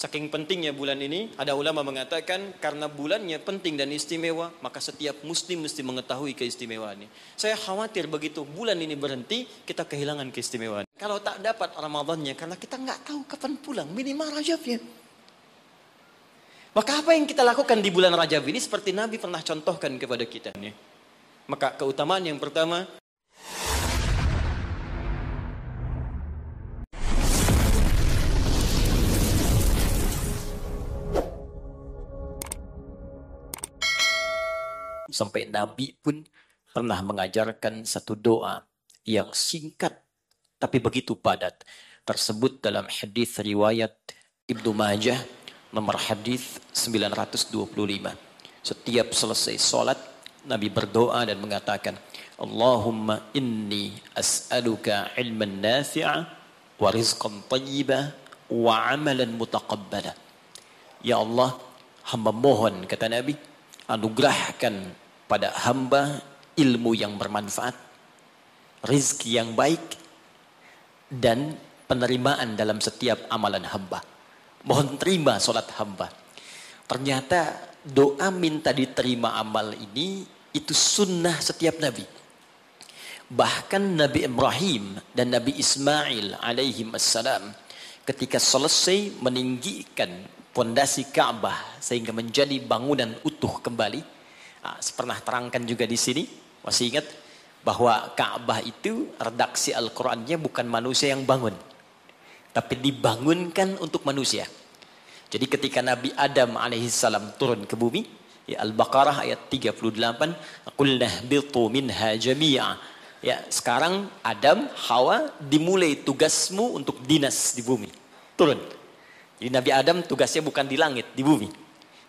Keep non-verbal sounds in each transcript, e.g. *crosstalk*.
Saking pentingnya bulan ini, ada ulama mengatakan karena bulannya penting dan istimewa, maka setiap muslim mesti mengetahui keistimewaannya. Saya khawatir begitu bulan ini berhenti, kita kehilangan keistimewaan. Kalau tak dapat Ramadannya, karena kita nggak tahu kapan pulang, minimal Rajabnya. Maka apa yang kita lakukan di bulan Rajab ini seperti Nabi pernah contohkan kepada kita. Maka keutamaan yang pertama, Sampai Nabi pun pernah mengajarkan satu doa yang singkat tapi begitu padat. Tersebut dalam hadis riwayat Ibnu Majah nomor hadis 925. Setiap selesai solat Nabi berdoa dan mengatakan Allahumma inni as'aluka ilman nafi'a wa rizqan tayyiba wa amalan mutaqabbala. Ya Allah, hamba mohon kata Nabi, anugerahkan pada hamba ilmu yang bermanfaat, rizki yang baik, dan penerimaan dalam setiap amalan hamba. Mohon terima solat hamba. Ternyata doa minta diterima amal ini itu sunnah setiap nabi. Bahkan Nabi Ibrahim dan Nabi Ismail alaihi assalam ketika selesai meninggikan pondasi Ka'bah sehingga menjadi bangunan utuh kembali, pernah terangkan juga di sini, masih ingat bahwa Ka'bah itu redaksi Al-Qur'annya bukan manusia yang bangun, tapi dibangunkan untuk manusia. Jadi ketika Nabi Adam alaihissalam turun ke bumi, ya Al-Baqarah ayat 38, "Qulna bitu minha jami'a." Ya, sekarang Adam, Hawa dimulai tugasmu untuk dinas di bumi. Turun. Jadi Nabi Adam tugasnya bukan di langit, di bumi.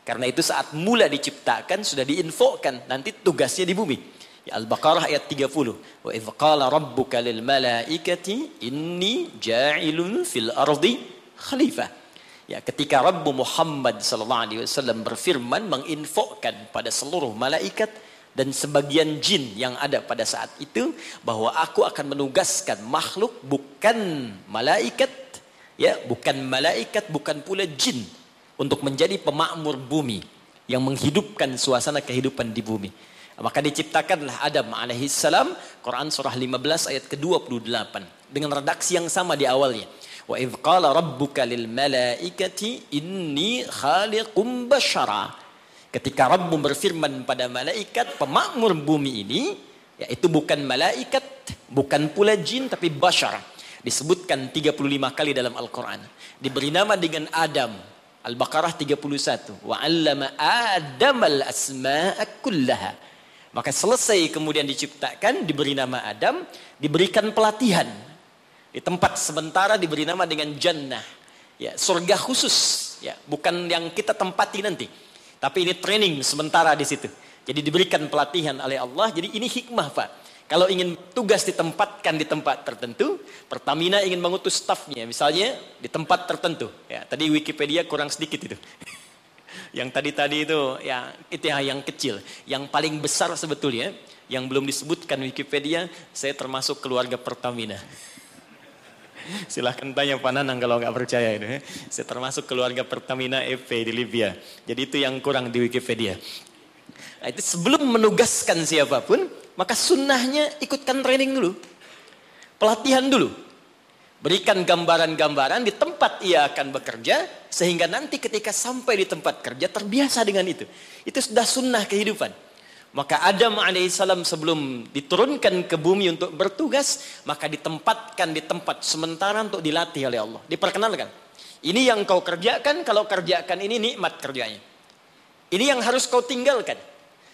Karena itu saat mula diciptakan sudah diinfokan nanti tugasnya di bumi. Ya, Al-Baqarah ayat 30. Wa idh qala rabbuka lil malaikati inni ja'ilun fil ardi khalifah. Ya, ketika Rabbu Muhammad sallallahu alaihi wasallam berfirman menginfokan pada seluruh malaikat dan sebagian jin yang ada pada saat itu bahwa aku akan menugaskan makhluk bukan malaikat ya bukan malaikat bukan pula jin untuk menjadi pemakmur bumi yang menghidupkan suasana kehidupan di bumi. Maka diciptakanlah Adam alaihissalam, Quran surah 15 ayat ke-28 dengan redaksi yang sama di awalnya. Wa idh qala rabbuka lil malaikati inni khaliqum bashara. Ketika Rabbu berfirman pada malaikat pemakmur bumi ini, yaitu bukan malaikat, bukan pula jin tapi bashar. Disebutkan 35 kali dalam Al-Quran. Diberi nama dengan Adam, Al-Baqarah 31. Wa 'allama Adam al-asma'a kullaha. Maka selesai kemudian diciptakan, diberi nama Adam, diberikan pelatihan. Di tempat sementara diberi nama dengan jannah. Ya, surga khusus, ya, bukan yang kita tempati nanti. Tapi ini training sementara di situ. Jadi diberikan pelatihan oleh Allah. Jadi ini hikmah, Pak. Kalau ingin tugas ditempatkan di tempat tertentu, Pertamina ingin mengutus stafnya, misalnya di tempat tertentu. Ya, tadi Wikipedia kurang sedikit itu. *laughs* yang tadi-tadi itu, ya itu yang kecil. Yang paling besar sebetulnya, yang belum disebutkan Wikipedia, saya termasuk keluarga Pertamina. *laughs* Silahkan tanya Pak Nanang kalau nggak percaya itu. Ya. Saya termasuk keluarga Pertamina EP di Libya. Jadi itu yang kurang di Wikipedia. Nah, itu sebelum menugaskan siapa pun, maka sunnahnya ikutkan training dulu. Pelatihan dulu. Berikan gambaran-gambaran di tempat ia akan bekerja. Sehingga nanti ketika sampai di tempat kerja terbiasa dengan itu. Itu sudah sunnah kehidupan. Maka Adam alaihissalam sebelum diturunkan ke bumi untuk bertugas, maka ditempatkan di tempat sementara untuk dilatih oleh Allah. Diperkenalkan. Ini yang kau kerjakan, kalau kerjakan ini nikmat kerjanya. Ini yang harus kau tinggalkan.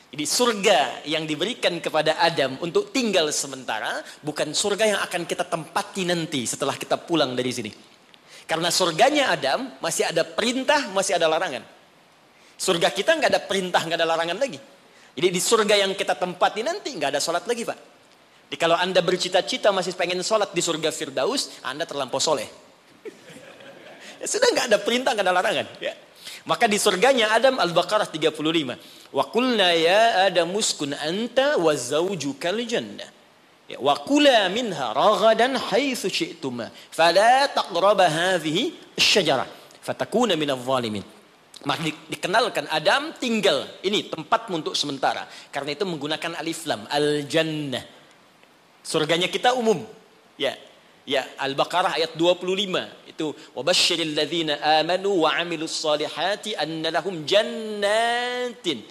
Jadi surga yang diberikan kepada Adam untuk tinggal sementara bukan surga yang akan kita tempati nanti setelah kita pulang dari sini. Karena surganya Adam masih ada perintah, masih ada larangan. Surga kita nggak ada perintah, nggak ada larangan lagi. Jadi di surga yang kita tempati nanti nggak ada sholat lagi pak. Jadi kalau anda bercita-cita masih pengen sholat di surga Firdaus, anda terlampau soleh. *laughs* ya, sudah nggak ada perintah, nggak ada larangan. Ya. Maka di surganya Adam Al-Baqarah 35. Wa qulna ya Adam uskun anta wa zawjukal jannah. Ya, wa kula minha ragadan haitsu syi'tuma. Fala taqraba hadhihi asy-syajarah. fatakuna minadh zalimin. Maka di, dikenalkan Adam tinggal ini tempatmu untuk sementara. Karena itu menggunakan alif lam al jannah. Surganya kita umum. Ya. Ya, Al-Baqarah ayat 25 itu wabasyiril ladzina amanu wa amilus solihati anna lahum jannatin.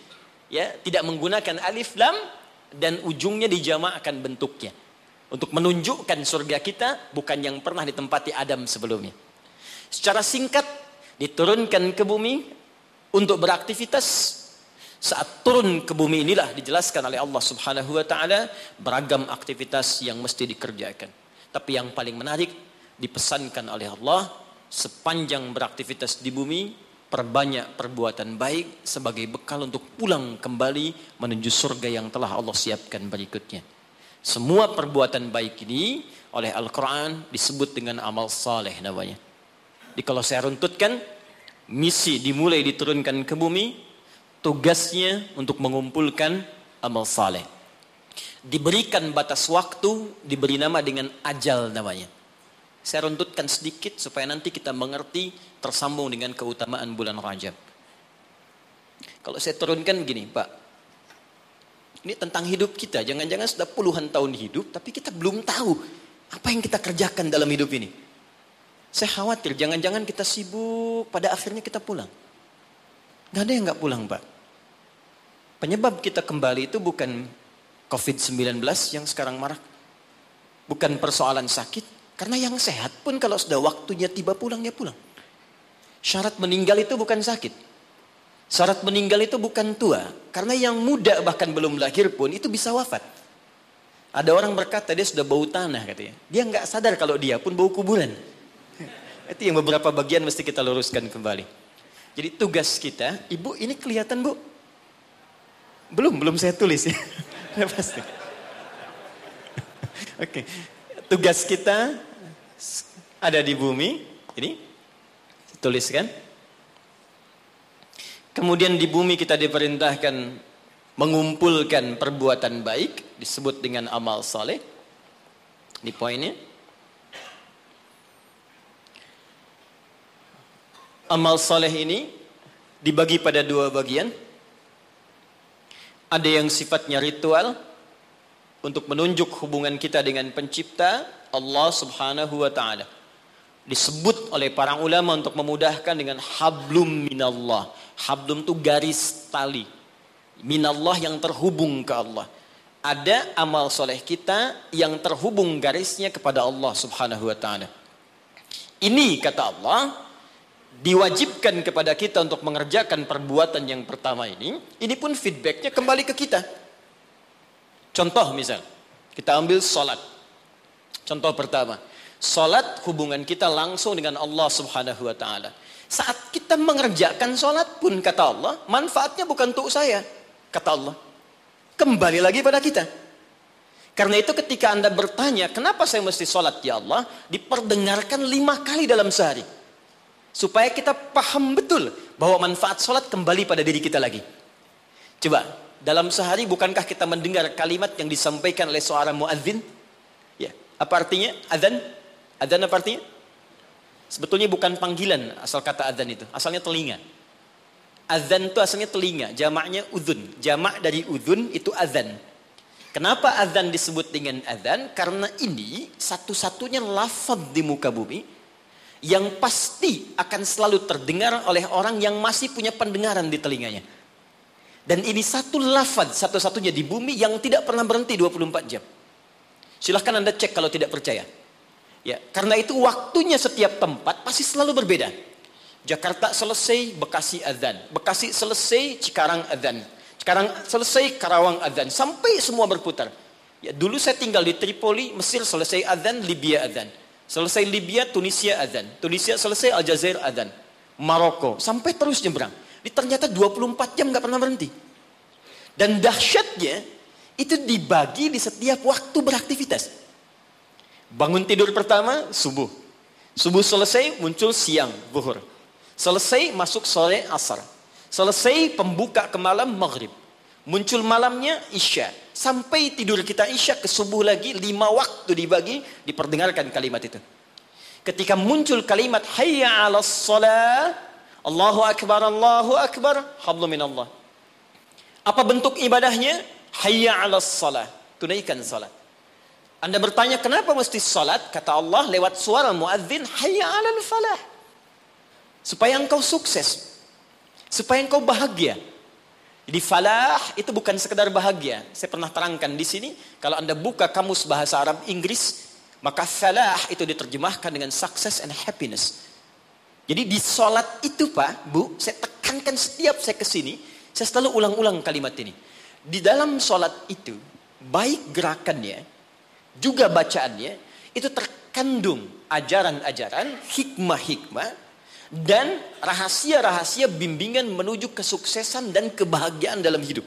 Ya, tidak menggunakan alif lam dan ujungnya dijamakan bentuknya. Untuk menunjukkan surga kita bukan yang pernah ditempati Adam sebelumnya. Secara singkat diturunkan ke bumi untuk beraktivitas saat turun ke bumi inilah dijelaskan oleh Allah Subhanahu wa taala beragam aktivitas yang mesti dikerjakan. Tapi yang paling menarik dipesankan oleh Allah sepanjang beraktivitas di bumi perbanyak perbuatan baik sebagai bekal untuk pulang kembali menuju surga yang telah Allah siapkan berikutnya. Semua perbuatan baik ini oleh Al-Quran disebut dengan amal saleh namanya. Di kalau saya runtutkan, misi dimulai diturunkan ke bumi, tugasnya untuk mengumpulkan amal saleh. Diberikan batas waktu, diberi nama dengan ajal namanya. Saya runtutkan sedikit supaya nanti kita mengerti tersambung dengan keutamaan bulan Rajab. Kalau saya turunkan gini, Pak, ini tentang hidup kita. Jangan-jangan sudah puluhan tahun hidup, tapi kita belum tahu apa yang kita kerjakan dalam hidup ini. Saya khawatir, jangan-jangan kita sibuk, pada akhirnya kita pulang. Gak ada yang gak pulang, Pak. Penyebab kita kembali itu bukan COVID-19 yang sekarang marak. Bukan persoalan sakit. Karena yang sehat pun kalau sudah waktunya tiba pulang, ya pulang. Syarat meninggal itu bukan sakit. Syarat meninggal itu bukan tua. Karena yang muda bahkan belum lahir pun itu bisa wafat. Ada orang berkata dia sudah bau tanah katanya. Dia nggak sadar kalau dia pun bau kuburan. *laughs* Itu yang beberapa bagian mesti kita luruskan kembali. Jadi tugas kita, ibu ini kelihatan bu? Belum, belum saya tulis ya. *laughs* *laughs* Pasti. Oke, tugas kita ada di bumi. Ini tuliskan. Kemudian di bumi kita diperintahkan mengumpulkan perbuatan baik disebut dengan amal saleh. Di poinnya. Amal saleh ini dibagi pada dua bagian. Ada yang sifatnya ritual untuk menunjuk hubungan kita dengan pencipta Allah Subhanahu wa taala. Disebut oleh para ulama untuk memudahkan dengan hablum minallah Hablum itu garis tali. Minallah yang terhubung ke Allah. Ada amal soleh kita yang terhubung garisnya kepada Allah subhanahu wa ta'ala. Ini kata Allah, diwajibkan kepada kita untuk mengerjakan perbuatan yang pertama ini. Ini pun feedbacknya kembali ke kita. Contoh misal, kita ambil sholat. Contoh pertama, sholat hubungan kita langsung dengan Allah subhanahu wa ta'ala saat kita mengerjakan sholat pun kata Allah, manfaatnya bukan untuk saya, kata Allah. Kembali lagi pada kita. Karena itu ketika anda bertanya, kenapa saya mesti sholat ya Allah? Diperdengarkan lima kali dalam sehari. Supaya kita paham betul bahwa manfaat sholat kembali pada diri kita lagi. Coba, dalam sehari bukankah kita mendengar kalimat yang disampaikan oleh seorang muadzin? Ya, apa artinya? Adzan? Adzan apa artinya? Sebetulnya bukan panggilan asal kata adzan itu, asalnya telinga. Adzan itu asalnya telinga, jamaknya udhun. Jamak dari udhun itu adzan. Kenapa adzan disebut dengan adzan? Karena ini satu-satunya lafaz di muka bumi yang pasti akan selalu terdengar oleh orang yang masih punya pendengaran di telinganya. Dan ini satu lafaz satu-satunya di bumi yang tidak pernah berhenti 24 jam. Silahkan Anda cek kalau tidak percaya. Ya, karena itu waktunya setiap tempat pasti selalu berbeda. Jakarta selesai, Bekasi adzan. Bekasi selesai, Cikarang adzan. Cikarang selesai, Karawang adzan. Sampai semua berputar. Ya, dulu saya tinggal di Tripoli, Mesir selesai adzan, Libya adzan. Selesai Libya, Tunisia adzan. Tunisia selesai, Aljazair adzan. Maroko, sampai terus nyebrang. Di ternyata 24 jam nggak pernah berhenti. Dan dahsyatnya, itu dibagi di setiap waktu beraktivitas. Bangun tidur pertama, subuh. Subuh selesai, muncul siang, buhur. Selesai, masuk sore, asar. Selesai, pembuka ke malam, maghrib. Muncul malamnya, isya. Sampai tidur kita isya ke subuh lagi, lima waktu dibagi, diperdengarkan kalimat itu. ketika muncul kalimat hayya 'alas shalah, Allahu akbar, Allahu akbar, hablu minallah. Apa bentuk ibadahnya? Hayya 'alas shalah, tunaikan salat. Anda bertanya kenapa mesti salat? Kata Allah lewat suara muadzin hayya 'alal falah. Supaya engkau sukses. Supaya engkau bahagia. Jadi falah itu bukan sekedar bahagia. Saya pernah terangkan di sini, kalau Anda buka kamus bahasa Arab Inggris, maka falah itu diterjemahkan dengan success and happiness. Jadi di solat itu Pak, Bu, saya tekankan setiap saya ke sini, saya selalu ulang-ulang kalimat ini. Di dalam solat itu, baik gerakannya, juga bacaannya, itu terkandung ajaran-ajaran, hikmah-hikmah, dan rahasia-rahasia bimbingan menuju kesuksesan dan kebahagiaan dalam hidup.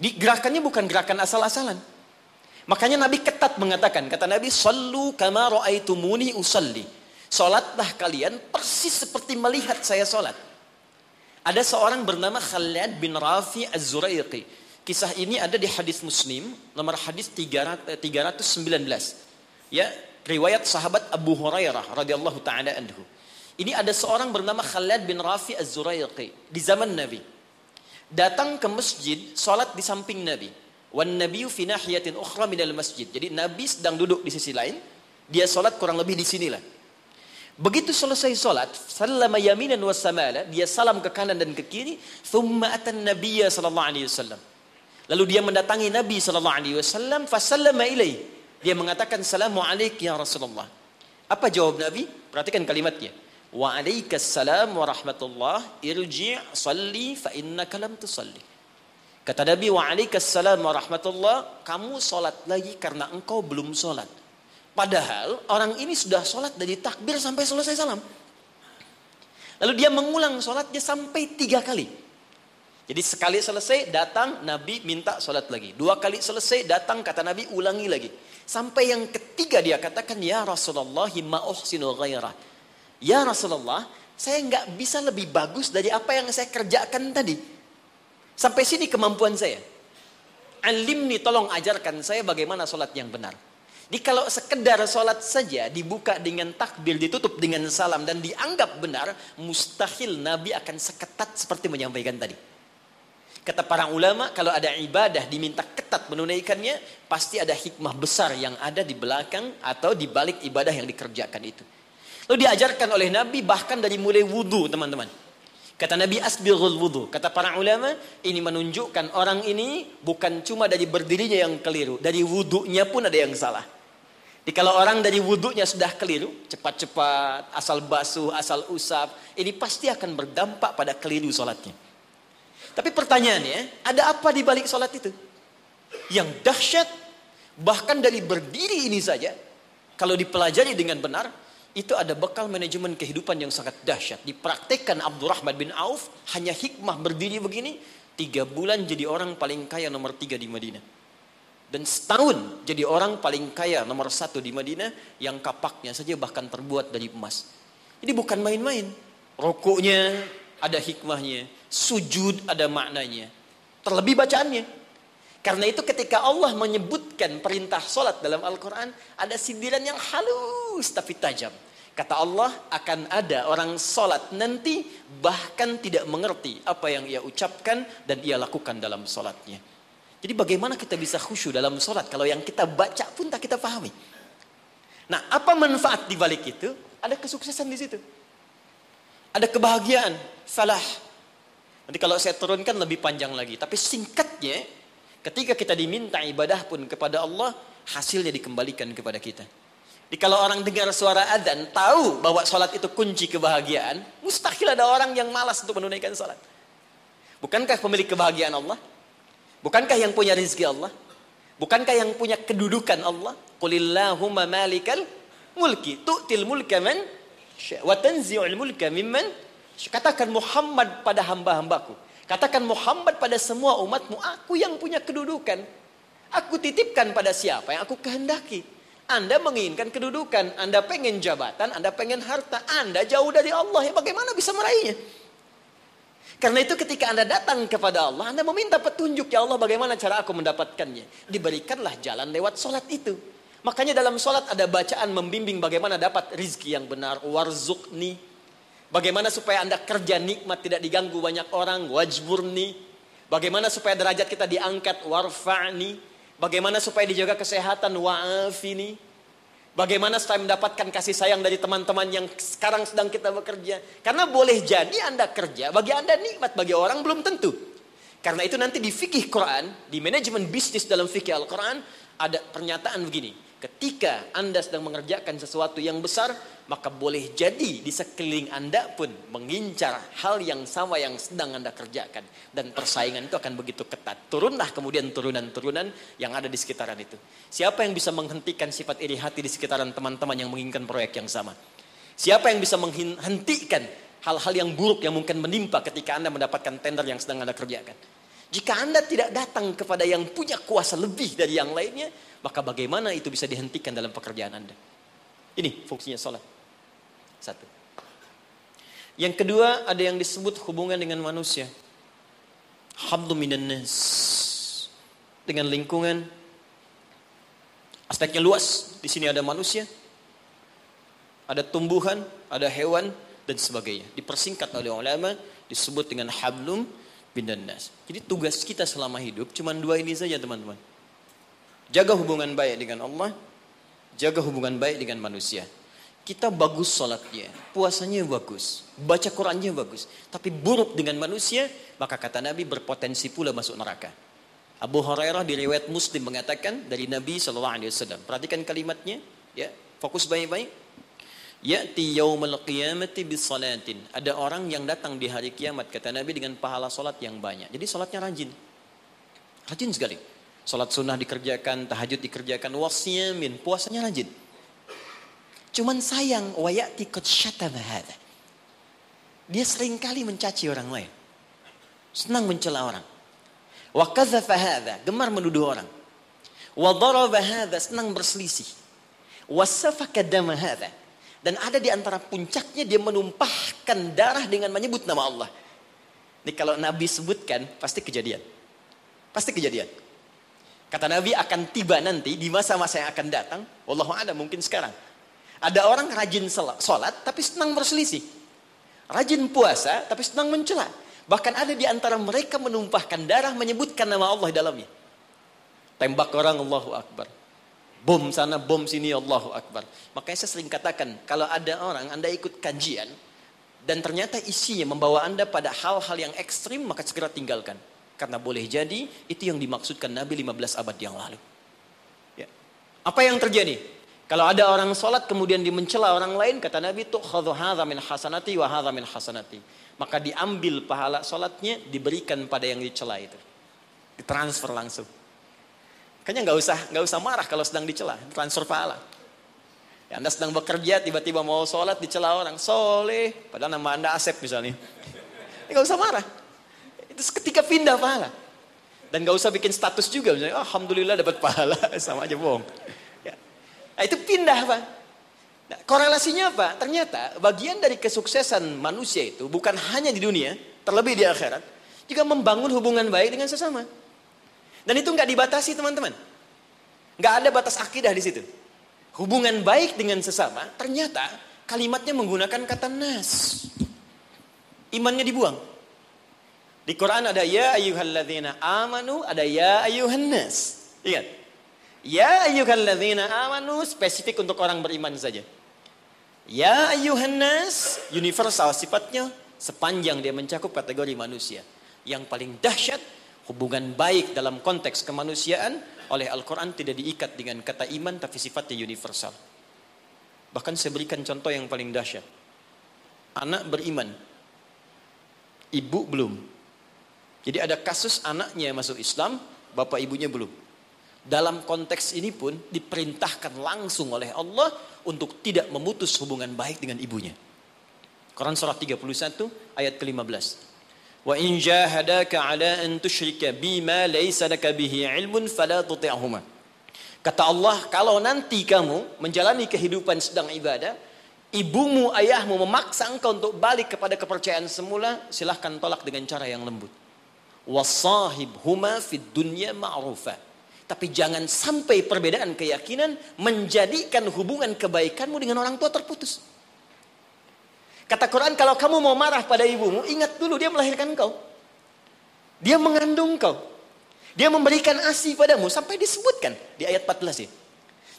Di gerakannya bukan gerakan asal-asalan. Makanya Nabi ketat mengatakan, kata Nabi, "Sallu kama ra'aitumuni usalli." Salatlah kalian persis seperti melihat saya salat. Ada seorang bernama Khalid bin Rafi Az-Zuraiqi. Kisah ini ada di hadis Muslim, nomor hadis 319. Ya, riwayat sahabat Abu Hurairah radhiyallahu taala anhu. Ini ada seorang bernama Khalid bin Rafi Az-Zuraiqi di zaman Nabi. Datang ke masjid, salat di samping Nabi. Wan nabiyyu fi nahiyatin ukhra minal masjid. Jadi Nabi sedang duduk di sisi lain, dia salat kurang lebih di sinilah. Begitu selesai salat, sallama yaminan wa samala, dia salam ke kanan dan ke kiri, thumma atan nabiyya sallallahu alaihi wasallam. Lalu dia mendatangi Nabi sallallahu alaihi wasallam, fasallama ilaih. Dia mengatakan, "Salamu alaik ya Rasulullah." Apa jawab Nabi? Perhatikan kalimatnya. Wa alaikassalam wa rahmatullah irji' salli fa innaka lam tusalli. Kata Nabi wa alaikassalam wa rahmatullah, kamu salat lagi karena engkau belum salat. Padahal orang ini sudah salat dari takbir sampai selesai salam. Lalu dia mengulang salatnya sampai tiga kali. Jadi sekali selesai datang Nabi minta salat lagi. Dua kali selesai datang kata Nabi ulangi lagi. Sampai yang ketiga dia katakan ya Rasulullah ma uhsinu ghairah. Ya Rasulullah, saya nggak bisa lebih bagus dari apa yang saya kerjakan tadi. Sampai sini kemampuan saya. Alimni tolong ajarkan saya bagaimana sholat yang benar. Di kalau sekedar sholat saja dibuka dengan takbir, ditutup dengan salam dan dianggap benar, mustahil Nabi akan seketat seperti menyampaikan tadi. Kata para ulama, kalau ada ibadah diminta ketat menunaikannya, pasti ada hikmah besar yang ada di belakang atau di balik ibadah yang dikerjakan itu. Lalu diajarkan oleh Nabi bahkan dari mulai wudhu teman-teman. Kata Nabi asbighul wudhu. Kata para ulama ini menunjukkan orang ini bukan cuma dari berdirinya yang keliru. Dari wudhunya pun ada yang salah. Jadi kalau orang dari wudhunya sudah keliru, cepat-cepat, asal basuh, asal usap, ini pasti akan berdampak pada keliru sholatnya. Tapi pertanyaannya, ada apa di balik sholat itu? Yang dahsyat, bahkan dari berdiri ini saja, kalau dipelajari dengan benar, itu ada bekal manajemen kehidupan yang sangat dahsyat. Dipraktekkan Abdurrahman bin Auf hanya hikmah berdiri begini, tiga bulan jadi orang paling kaya nomor tiga di Madinah. Dan setahun jadi orang paling kaya nomor satu di Madinah yang kapaknya saja bahkan terbuat dari emas. Ini bukan main-main. Rokoknya ada hikmahnya, sujud ada maknanya, terlebih bacaannya. Karena itu ketika Allah menyebutkan perintah solat dalam Al-Quran, ada sindiran yang halus tapi tajam. Kata Allah akan ada orang solat nanti bahkan tidak mengerti apa yang ia ucapkan dan ia lakukan dalam solatnya. Jadi bagaimana kita bisa khusyuk dalam solat kalau yang kita baca pun tak kita pahami. Nah apa manfaat di balik itu? Ada kesuksesan di situ. Ada kebahagiaan, salah. Nanti kalau saya turunkan lebih panjang lagi. Tapi singkatnya, ketika kita diminta ibadah pun kepada Allah, hasilnya dikembalikan kepada kita. Jadi kalau orang dengar suara adzan tahu bahwa sholat itu kunci kebahagiaan, mustahil ada orang yang malas untuk menunaikan sholat. Bukankah pemilik kebahagiaan Allah? Bukankah yang punya rezeki Allah? Bukankah yang punya kedudukan Allah? Qulillahumma malikal mulki tu'til mulka man wa tanzi'ul mulka mimman katakan Muhammad pada hamba-hambaku. Katakan Muhammad pada semua umatmu, aku yang punya kedudukan. Aku titipkan pada siapa yang aku kehendaki. Anda menginginkan kedudukan, Anda pengen jabatan, Anda pengen harta, Anda jauh dari Allah. Ya bagaimana bisa meraihnya? Karena itu ketika Anda datang kepada Allah, Anda meminta petunjuk, ya Allah bagaimana cara aku mendapatkannya. Diberikanlah jalan lewat sholat itu. Makanya dalam sholat ada bacaan membimbing bagaimana dapat rizki yang benar. Warzukni. Bagaimana supaya anda kerja nikmat tidak diganggu banyak orang. Wajburni. Bagaimana supaya derajat kita diangkat. Warfa'ni. Bagaimana supaya dijaga kesehatan. Wa'afini. Bagaimana supaya mendapatkan kasih sayang dari teman-teman yang sekarang sedang kita bekerja. Karena boleh jadi anda kerja. Bagi anda nikmat. Bagi orang belum tentu. Karena itu nanti di fikih Quran. Di manajemen bisnis dalam fikih Al-Quran. Ada pernyataan begini Ketika Anda sedang mengerjakan sesuatu yang besar, maka boleh jadi di sekeliling Anda pun mengincar hal yang sama yang sedang Anda kerjakan. Dan persaingan itu akan begitu ketat. Turunlah kemudian turunan-turunan yang ada di sekitaran itu. Siapa yang bisa menghentikan sifat iri hati di sekitaran teman-teman yang menginginkan proyek yang sama? Siapa yang bisa menghentikan hal-hal yang buruk yang mungkin menimpa ketika Anda mendapatkan tender yang sedang Anda kerjakan? Jika Anda tidak datang kepada yang punya kuasa lebih dari yang lainnya, maka bagaimana itu bisa dihentikan dalam pekerjaan Anda? Ini fungsinya sholat. Satu. Yang kedua ada yang disebut hubungan dengan manusia. Hablu minan nas. Dengan lingkungan. Aspeknya luas. Di sini ada manusia. Ada tumbuhan, ada hewan, dan sebagainya. Dipersingkat oleh ulama disebut dengan hablum. Jadi tugas kita selama hidup cuma dua ini saja teman-teman Jaga hubungan baik dengan Allah, jaga hubungan baik dengan manusia. Kita bagus sholatnya, puasanya bagus, baca Qurannya bagus. Tapi buruk dengan manusia, maka kata Nabi berpotensi pula masuk neraka. Abu Hurairah di riwayat Muslim mengatakan dari Nabi SAW. Perhatikan kalimatnya, ya, fokus baik-baik. Ya'ti yaumal qiyamati bisalatin. Ada orang yang datang di hari kiamat, kata Nabi dengan pahala solat yang banyak. Jadi solatnya rajin. Rajin sekali. Salat sunnah dikerjakan, tahajud dikerjakan, wasyamin, puasanya rajin. Cuman sayang, wayati qad. Dia sering kali mencaci orang lain. Senang mencela orang. Wa gemar menuduh orang. Wa senang berselisih. Wa. Dan ada di antara puncaknya dia menumpahkan darah dengan menyebut nama Allah. Ini kalau Nabi sebutkan, pasti kejadian. Pasti kejadian. Kata Nabi akan tiba nanti di masa-masa yang akan datang. Wallahu ada mungkin sekarang. Ada orang rajin sholat tapi senang berselisih. Rajin puasa tapi senang mencela. Bahkan ada di antara mereka menumpahkan darah menyebutkan nama Allah dalamnya. Tembak orang Allahu Akbar. Bom sana, bom sini Allahu Akbar. Makanya saya sering katakan, kalau ada orang Anda ikut kajian, dan ternyata isinya membawa Anda pada hal-hal yang ekstrim, maka segera tinggalkan. Karena boleh jadi itu yang dimaksudkan Nabi 15 abad yang lalu. Ya. Apa yang terjadi? Kalau ada orang sholat kemudian dimencela orang lain, kata Nabi itu min hasanati wa min hasanati. Maka diambil pahala sholatnya, diberikan pada yang dicela itu. Ditransfer langsung. Kayaknya nggak usah nggak usah marah kalau sedang dicela, transfer pahala. Ya, anda sedang bekerja, tiba-tiba mau sholat dicela orang, soleh, padahal nama anda Asep misalnya. Ya, nggak usah marah. Itu ketika pindah pahala. Dan gak usah bikin status juga. Misalnya, oh, Alhamdulillah dapat pahala. *laughs* Sama aja bohong. Ya. Nah, itu pindah Pak. Nah, korelasinya apa? Ternyata bagian dari kesuksesan manusia itu bukan hanya di dunia, terlebih di akhirat. Juga membangun hubungan baik dengan sesama. Dan itu nggak dibatasi teman-teman. Nggak ada batas akidah di situ. Hubungan baik dengan sesama, ternyata kalimatnya menggunakan kata nas. Imannya dibuang. Di Quran ada ya ayyuhalladzina amanu, ada ya ayyuhan nas. Ingat. Ya ayyuhalladzina amanu spesifik untuk orang beriman saja. Ya ayyuhan nas universal sifatnya sepanjang dia mencakup kategori manusia. Yang paling dahsyat hubungan baik dalam konteks kemanusiaan oleh Al-Quran tidak diikat dengan kata iman tapi sifatnya universal. Bahkan saya berikan contoh yang paling dahsyat. Anak beriman. Ibu belum. Jadi ada kasus anaknya masuk Islam, bapak ibunya belum. Dalam konteks ini pun diperintahkan langsung oleh Allah untuk tidak memutus hubungan baik dengan ibunya. Quran surah 31 ayat ke-15. Wa in jahadaka ala an tusyrika bima laysa laka bihi ilmun fala tuti'huma. Kata Allah, kalau nanti kamu menjalani kehidupan sedang ibadah, ibumu, ayahmu memaksa engkau untuk balik kepada kepercayaan semula, silahkan tolak dengan cara yang lembut wasahib huma fid dunya ma'rufa. Tapi jangan sampai perbedaan keyakinan menjadikan hubungan kebaikanmu dengan orang tua terputus. Kata Quran, kalau kamu mau marah pada ibumu, ingat dulu dia melahirkan kau. Dia mengandung kau. Dia memberikan ASI padamu sampai disebutkan di ayat 14 ini.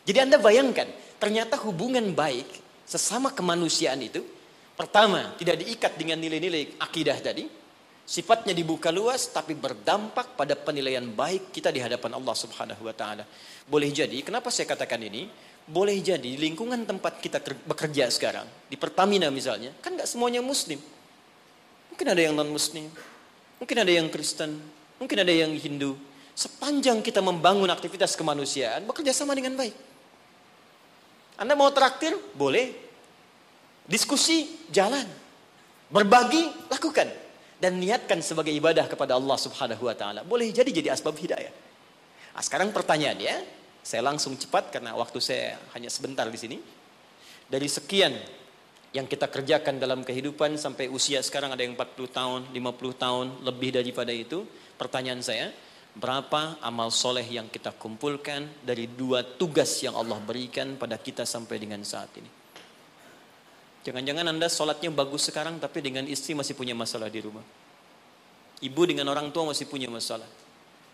Jadi Anda bayangkan, ternyata hubungan baik sesama kemanusiaan itu pertama tidak diikat dengan nilai-nilai akidah tadi, sifatnya dibuka luas tapi berdampak pada penilaian baik kita di hadapan Allah Subhanahu wa taala. Boleh jadi, kenapa saya katakan ini? boleh jadi di lingkungan tempat kita bekerja sekarang, di Pertamina misalnya, kan nggak semuanya Muslim. Mungkin ada yang non Muslim, mungkin ada yang Kristen, mungkin ada yang Hindu. Sepanjang kita membangun aktivitas kemanusiaan, bekerja sama dengan baik. Anda mau traktir? Boleh. Diskusi, jalan. Berbagi, lakukan. Dan niatkan sebagai ibadah kepada Allah subhanahu wa ta'ala. Boleh jadi jadi asbab hidayah. Nah, sekarang pertanyaannya, saya langsung cepat karena waktu saya hanya sebentar di sini. Dari sekian yang kita kerjakan dalam kehidupan sampai usia sekarang ada yang 40 tahun, 50 tahun, lebih daripada itu. Pertanyaan saya, berapa amal soleh yang kita kumpulkan dari dua tugas yang Allah berikan pada kita sampai dengan saat ini? Jangan-jangan Anda sholatnya bagus sekarang tapi dengan istri masih punya masalah di rumah. Ibu dengan orang tua masih punya masalah.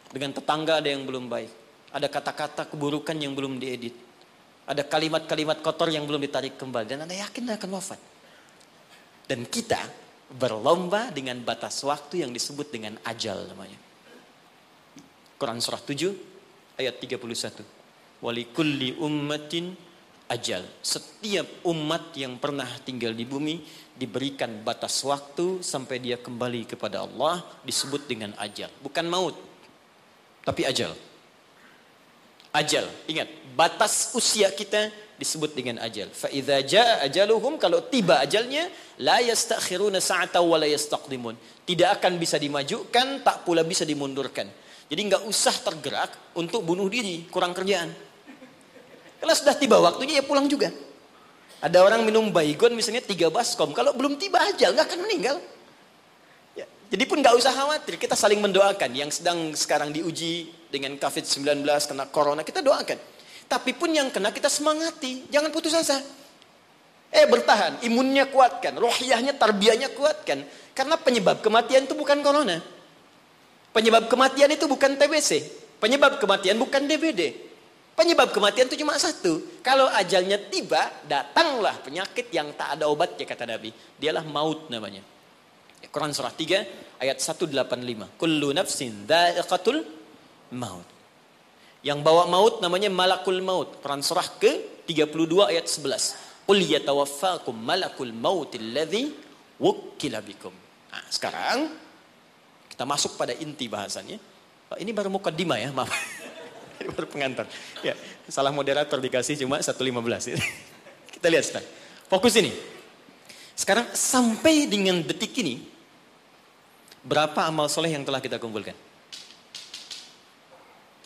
Dengan tetangga ada yang belum baik ada kata-kata keburukan yang belum diedit. Ada kalimat-kalimat kotor yang belum ditarik kembali. Dan Anda yakin akan wafat. Dan kita berlomba dengan batas waktu yang disebut dengan ajal namanya. Quran surah 7 ayat 31. Walikulli ummatin ajal. Setiap umat yang pernah tinggal di bumi diberikan batas waktu sampai dia kembali kepada Allah disebut dengan ajal. Bukan maut, tapi ajal. Ajal. Ingat, batas usia kita disebut dengan ajal. Fa idza jaa ajaluhum kalau tiba ajalnya la yastakhiruna sa'ata wa la yastaqdimun. Tidak akan bisa dimajukan, tak pula bisa dimundurkan. Jadi nggak usah tergerak untuk bunuh diri, kurang kerjaan. Kalau sudah tiba waktunya ya pulang juga. Ada orang minum baygon misalnya tiga baskom, kalau belum tiba ajal nggak akan meninggal. Ya, jadi pun nggak usah khawatir, kita saling mendoakan yang sedang sekarang diuji dengan COVID-19, kena corona, kita doakan. Tapi pun yang kena kita semangati, jangan putus asa. Eh bertahan, imunnya kuatkan, rohiyahnya, tarbiyahnya kuatkan. Karena penyebab kematian itu bukan corona. Penyebab kematian itu bukan TBC. Penyebab kematian bukan DVD. Penyebab kematian itu cuma satu. Kalau ajalnya tiba, datanglah penyakit yang tak ada obatnya kata Nabi. Dialah maut namanya. Quran surah 3 ayat 185. Kullu nafsin dha'iqatul maut. Yang bawa maut namanya malakul maut. Quran surah ke 32 ayat 11. Qul yatawaffakum malakul maut alladhi wukkila. Nah, sekarang kita masuk pada inti bahasannya. Ini baru mukaddimah ya, maaf. *laughs* baru pengantar. Ya, salah moderator dikasih cuma 115. *laughs* kita lihat sekarang. Fokus ini. Sekarang sampai dengan detik ini berapa amal soleh yang telah kita kumpulkan?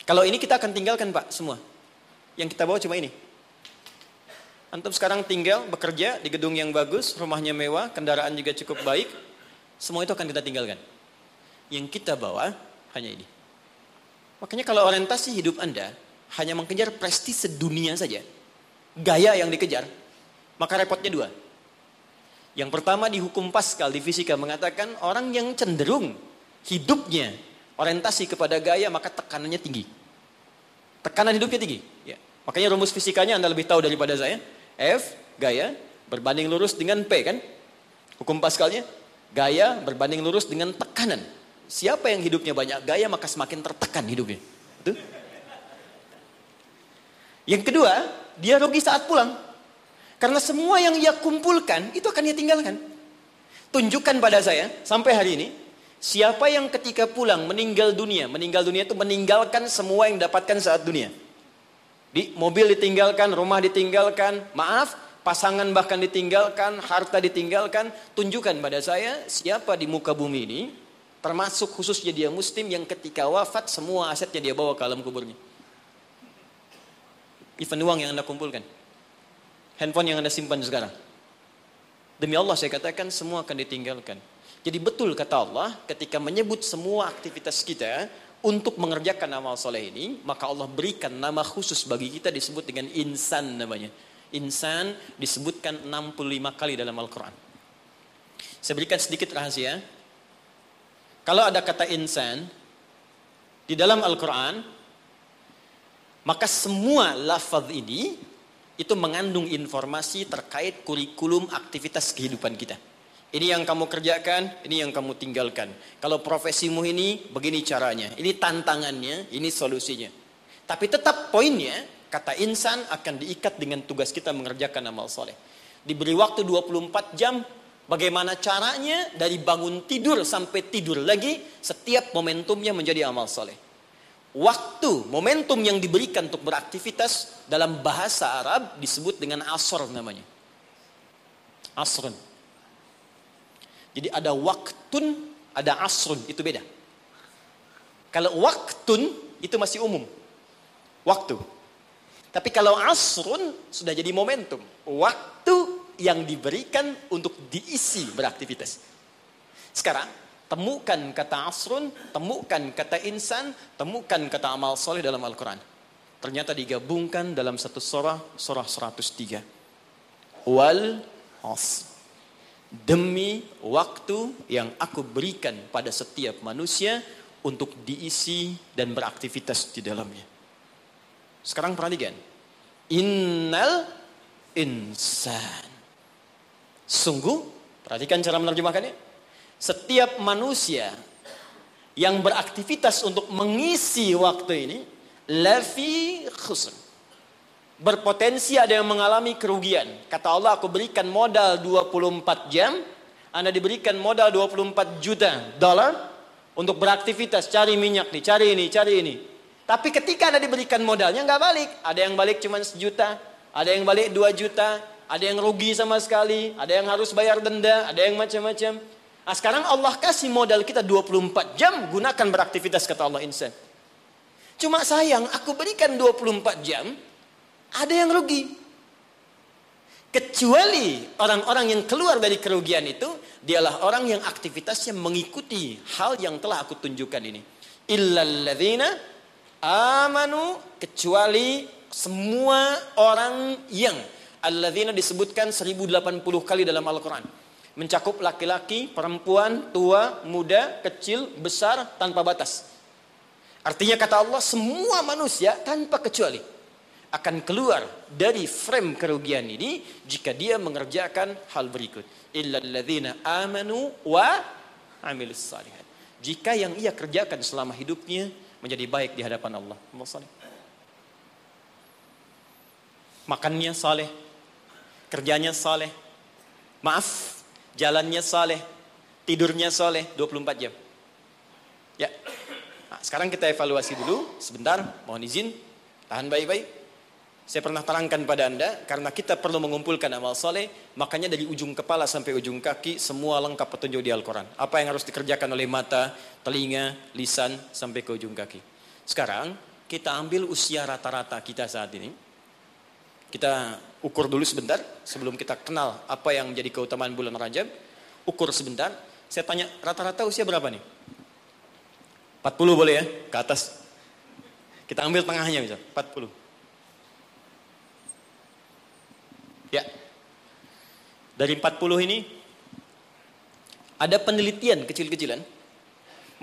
Kalau ini kita akan tinggalkan Pak semua. Yang kita bawa cuma ini. Antum sekarang tinggal bekerja di gedung yang bagus, rumahnya mewah, kendaraan juga cukup baik. Semua itu akan kita tinggalkan. Yang kita bawa hanya ini. Makanya kalau orientasi hidup Anda hanya mengejar prestise dunia saja, gaya yang dikejar, maka repotnya dua. Yang pertama di hukum Pascal di fisika mengatakan orang yang cenderung hidupnya orientasi kepada gaya maka tekanannya tinggi. Tekanan hidupnya tinggi. Ya. Makanya rumus fisikanya Anda lebih tahu daripada saya. F, gaya, berbanding lurus dengan P kan? Hukum Pascalnya, gaya berbanding lurus dengan tekanan. Siapa yang hidupnya banyak gaya maka semakin tertekan hidupnya. Betul? Yang kedua, dia rugi saat pulang. Karena semua yang ia kumpulkan itu akan ia tinggalkan. Tunjukkan pada saya sampai hari ini Siapa yang ketika pulang meninggal dunia, meninggal dunia itu meninggalkan semua yang dapatkan saat dunia. Di mobil ditinggalkan, rumah ditinggalkan, maaf, pasangan bahkan ditinggalkan, harta ditinggalkan, tunjukkan pada saya siapa di muka bumi ini, termasuk khususnya dia muslim yang ketika wafat semua asetnya dia bawa ke alam kuburnya. Even uang yang anda kumpulkan. Handphone yang anda simpan sekarang. Demi Allah saya katakan semua akan ditinggalkan. Jadi betul kata Allah ketika menyebut semua aktivitas kita untuk mengerjakan amal soleh ini, maka Allah berikan nama khusus bagi kita disebut dengan insan namanya. Insan disebutkan 65 kali dalam Al-Quran. Saya berikan sedikit rahasia. Kalau ada kata insan di dalam Al-Quran, maka semua lafaz ini itu mengandung informasi terkait kurikulum aktivitas kehidupan kita. Ini yang kamu kerjakan, ini yang kamu tinggalkan. Kalau profesimu ini, begini caranya. Ini tantangannya, ini solusinya. Tapi tetap poinnya, kata insan akan diikat dengan tugas kita mengerjakan amal soleh. Diberi waktu 24 jam, bagaimana caranya dari bangun tidur sampai tidur lagi, setiap momentumnya menjadi amal soleh. Waktu, momentum yang diberikan untuk beraktivitas dalam bahasa Arab disebut dengan asr namanya. Asrun. Jadi ada waktun, ada asrun, itu beda. Kalau waktun itu masih umum. Waktu. Tapi kalau asrun sudah jadi momentum. Waktu yang diberikan untuk diisi beraktivitas. Sekarang, temukan kata asrun, temukan kata insan, temukan kata amal soleh dalam Al-Quran. Ternyata digabungkan dalam satu surah, surah 103. Wal asr demi waktu yang aku berikan pada setiap manusia untuk diisi dan beraktivitas di dalamnya. Sekarang perhatikan. Innal insan. Sungguh, perhatikan cara menerjemahkannya. Setiap manusia yang beraktivitas untuk mengisi waktu ini, lafi khusn berpotensi ada yang mengalami kerugian. Kata Allah, aku berikan modal 24 jam, Anda diberikan modal 24 juta dolar untuk beraktivitas, cari minyak nih, cari ini, cari ini. Tapi ketika Anda diberikan modalnya nggak balik. Ada yang balik cuma sejuta, ada yang balik 2 juta, ada yang rugi sama sekali, ada yang harus bayar denda, ada yang macam-macam. Nah, sekarang Allah kasih modal kita 24 jam, gunakan beraktivitas kata Allah insan. Cuma sayang, aku berikan 24 jam, ada yang rugi. Kecuali orang-orang yang keluar dari kerugian itu, dialah orang yang aktivitasnya mengikuti hal yang telah aku tunjukkan ini. Illalladzina amanu kecuali semua orang yang alladzina disebutkan 1080 kali dalam Al-Qur'an. Mencakup laki-laki, perempuan, tua, muda, kecil, besar tanpa batas. Artinya kata Allah semua manusia tanpa kecuali akan keluar dari frame kerugian ini jika dia mengerjakan hal berikut. Illalladzina amanu wa amilus salihat. Jika yang ia kerjakan selama hidupnya menjadi baik di hadapan Allah. Makannya saleh, kerjanya saleh, maaf, jalannya saleh, tidurnya saleh 24 jam. Ya. Nah, sekarang kita evaluasi dulu sebentar, mohon izin, tahan baik-baik. Saya pernah terangkan pada Anda, karena kita perlu mengumpulkan amal soleh, makanya dari ujung kepala sampai ujung kaki, semua lengkap petunjuk di Al-Quran. Apa yang harus dikerjakan oleh mata, telinga, lisan, sampai ke ujung kaki. Sekarang, kita ambil usia rata-rata kita saat ini. Kita ukur dulu sebentar, sebelum kita kenal apa yang menjadi keutamaan bulan Rajab. Ukur sebentar, saya tanya, rata-rata usia berapa nih? 40 boleh ya, ke atas. Kita ambil tengahnya misal, 40. Ya. Dari 40 ini ada penelitian kecil-kecilan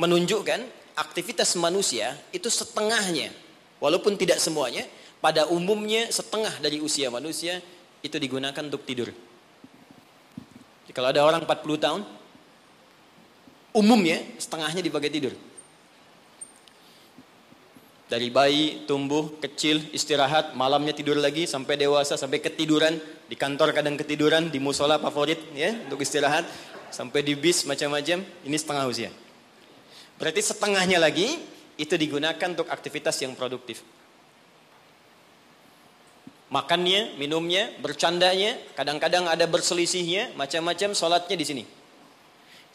menunjukkan aktivitas manusia itu setengahnya walaupun tidak semuanya pada umumnya setengah dari usia manusia itu digunakan untuk tidur. Jadi kalau ada orang 40 tahun umumnya setengahnya dipakai tidur. Dari bayi, tumbuh, kecil, istirahat, malamnya tidur lagi, sampai dewasa, sampai ketiduran. Di kantor kadang ketiduran, di musola favorit ya untuk istirahat. Sampai di bis macam-macam, ini setengah usia. Berarti setengahnya lagi, itu digunakan untuk aktivitas yang produktif. Makannya, minumnya, bercandanya, kadang-kadang ada berselisihnya, macam-macam sholatnya di sini.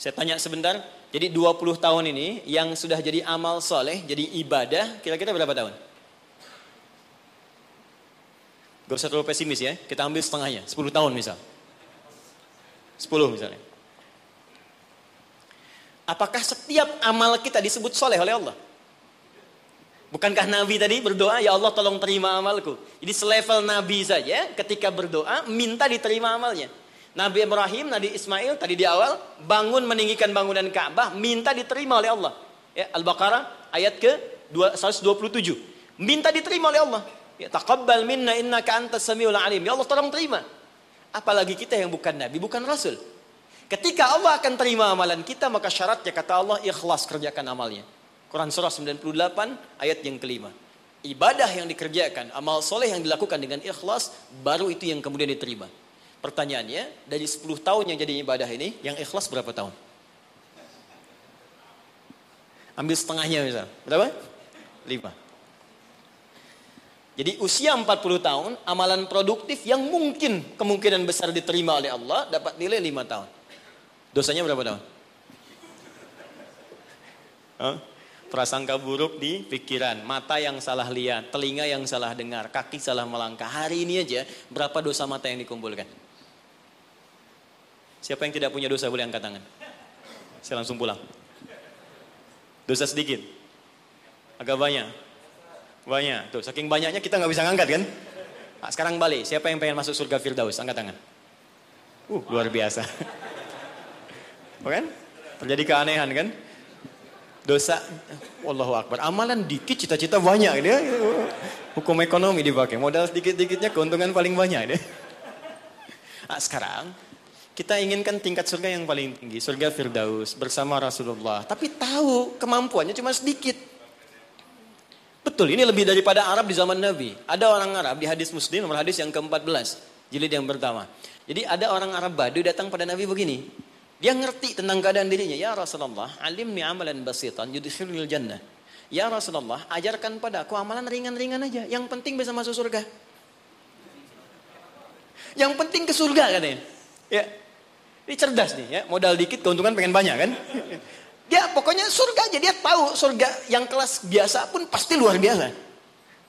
Saya tanya sebentar, jadi 20 tahun ini yang sudah jadi amal soleh, jadi ibadah, kira-kira berapa tahun? Gak usah terlalu pesimis ya, kita ambil setengahnya, 10 tahun misal. 10 misalnya. Apakah setiap amal kita disebut soleh oleh Allah? Bukankah Nabi tadi berdoa, ya Allah tolong terima amalku. Jadi selevel Nabi saja ketika berdoa minta diterima amalnya. Nabi Ibrahim, Nabi Ismail tadi di awal bangun meninggikan bangunan Ka'bah minta diterima oleh Allah. Ya, Al-Baqarah ayat ke 127. Minta diterima oleh Allah. Ya, taqabbal minna innaka antas samiul alim. Ya Allah tolong terima. Apalagi kita yang bukan nabi, bukan rasul. Ketika Allah akan terima amalan kita, maka syaratnya kata Allah ikhlas kerjakan amalnya. Quran surah 98 ayat yang kelima. Ibadah yang dikerjakan, amal soleh yang dilakukan dengan ikhlas, baru itu yang kemudian diterima. Pertanyaannya, dari 10 tahun yang jadi ibadah ini, yang ikhlas berapa tahun? Ambil setengahnya misal. Berapa? 5. Jadi usia 40 tahun, amalan produktif yang mungkin kemungkinan besar diterima oleh Allah dapat nilai 5 tahun. Dosanya berapa tahun? Huh? Prasangka buruk di pikiran, mata yang salah lihat, telinga yang salah dengar, kaki salah melangkah. Hari ini aja berapa dosa mata yang dikumpulkan? Siapa yang tidak punya dosa boleh angkat tangan. Saya langsung pulang. Dosa sedikit. Agak banyak. Banyak. Tuh, saking banyaknya kita nggak bisa ngangkat kan? Nah, sekarang balik. Siapa yang pengen masuk surga Firdaus? Angkat tangan. Uh, luar biasa. Bukan? *laughs* Terjadi keanehan kan? Dosa, Allahu Akbar. Amalan dikit, cita-cita banyak. Dia hukum ekonomi dipakai. Modal sedikit-sedikitnya keuntungan paling banyak. Dia. Nah, sekarang kita inginkan tingkat surga yang paling tinggi, surga Firdaus bersama Rasulullah. Tapi tahu kemampuannya cuma sedikit. Betul, ini lebih daripada Arab di zaman Nabi. Ada orang Arab di hadis Muslim nomor hadis yang ke-14, jilid yang pertama. Jadi ada orang Arab Baduy datang pada Nabi begini. Dia ngerti tentang keadaan dirinya. Ya Rasulullah, alimni amalan basitan yudkhilul jannah. Ya Rasulullah, ajarkan pada aku amalan ringan-ringan aja. Yang penting bisa masuk surga. Yang penting ke surga katanya. Ya. Ini cerdas nih ya, modal dikit keuntungan pengen banyak kan. *laughs* Dia pokoknya surga aja dia tahu surga yang kelas biasa pun pasti luar biasa.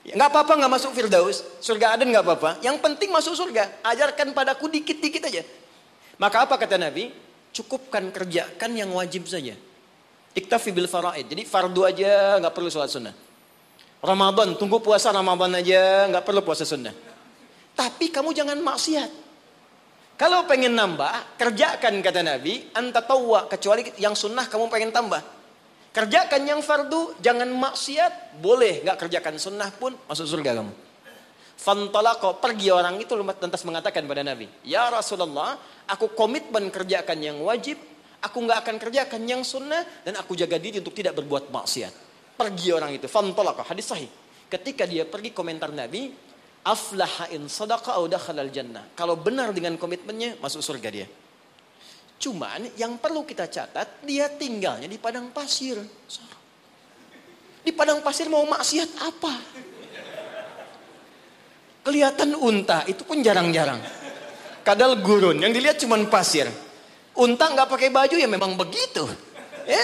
Ya, nggak apa-apa nggak masuk Firdaus, surga Aden nggak apa-apa. Yang penting masuk surga. Ajarkan padaku dikit-dikit aja. Maka apa kata Nabi? Cukupkan kerjakan yang wajib saja. Iktafi bil faraid. Jadi fardu aja nggak perlu sholat sunnah. Ramadan tunggu puasa Ramadan aja nggak perlu puasa sunnah. Tapi kamu jangan maksiat. Kalau pengen nambah, kerjakan kata Nabi, anta tawwa, kecuali yang sunnah kamu pengen tambah. Kerjakan yang fardu, jangan maksiat, boleh nggak kerjakan sunnah pun masuk surga kamu. Fantalako, pergi orang itu lantas mengatakan pada Nabi, Ya Rasulullah, aku komitmen kerjakan yang wajib, aku nggak akan kerjakan yang sunnah, dan aku jaga diri untuk tidak berbuat maksiat. Pergi orang itu, fantalako, hadis sahih. Ketika dia pergi komentar Nabi, aflaha in sadaqa au jannah. Kalau benar dengan komitmennya masuk surga dia. Cuman yang perlu kita catat dia tinggalnya di padang pasir. Di padang pasir mau maksiat apa? Kelihatan unta itu pun jarang-jarang. Kadal gurun yang dilihat cuma pasir. Unta nggak pakai baju ya memang begitu. Ya,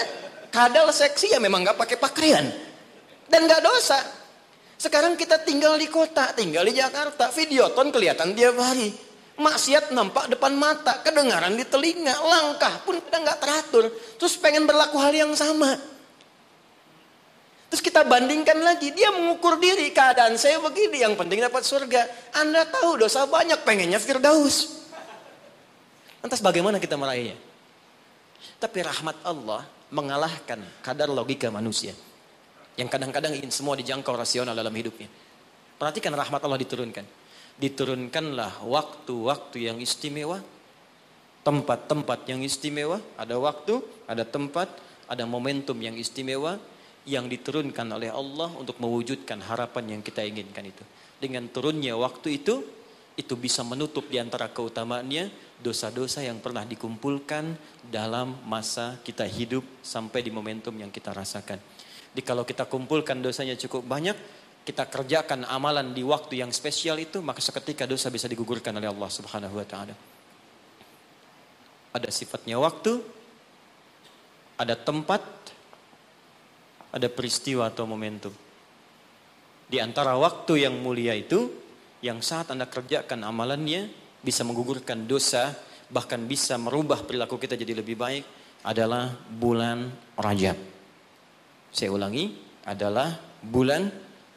kadal seksi ya memang nggak pakai pakaian. Dan nggak dosa. Sekarang kita tinggal di kota, tinggal di Jakarta, videoton kelihatan tiap hari. Maksiat nampak depan mata, kedengaran di telinga, langkah pun kita nggak teratur. Terus pengen berlaku hal yang sama. Terus kita bandingkan lagi, dia mengukur diri, keadaan saya begini, yang penting dapat surga. Anda tahu dosa banyak, pengennya Firdaus. Lantas bagaimana kita meraihnya? Tapi rahmat Allah mengalahkan kadar logika manusia. Yang kadang-kadang ingin semua dijangkau rasional dalam hidupnya. Perhatikan rahmat Allah diturunkan. Diturunkanlah waktu-waktu yang istimewa. Tempat-tempat yang istimewa. Ada waktu, ada tempat, ada momentum yang istimewa. Yang diturunkan oleh Allah untuk mewujudkan harapan yang kita inginkan itu. Dengan turunnya waktu itu, itu bisa menutup di antara keutamaannya dosa-dosa yang pernah dikumpulkan dalam masa kita hidup sampai di momentum yang kita rasakan. Jadi kalau kita kumpulkan dosanya cukup banyak, kita kerjakan amalan di waktu yang spesial itu, maka seketika dosa bisa digugurkan oleh Allah Subhanahu wa taala. Ada sifatnya waktu, ada tempat, ada peristiwa atau momentum. Di antara waktu yang mulia itu, yang saat Anda kerjakan amalannya, bisa menggugurkan dosa, bahkan bisa merubah perilaku kita jadi lebih baik, adalah bulan Rajab. Saya ulangi, adalah bulan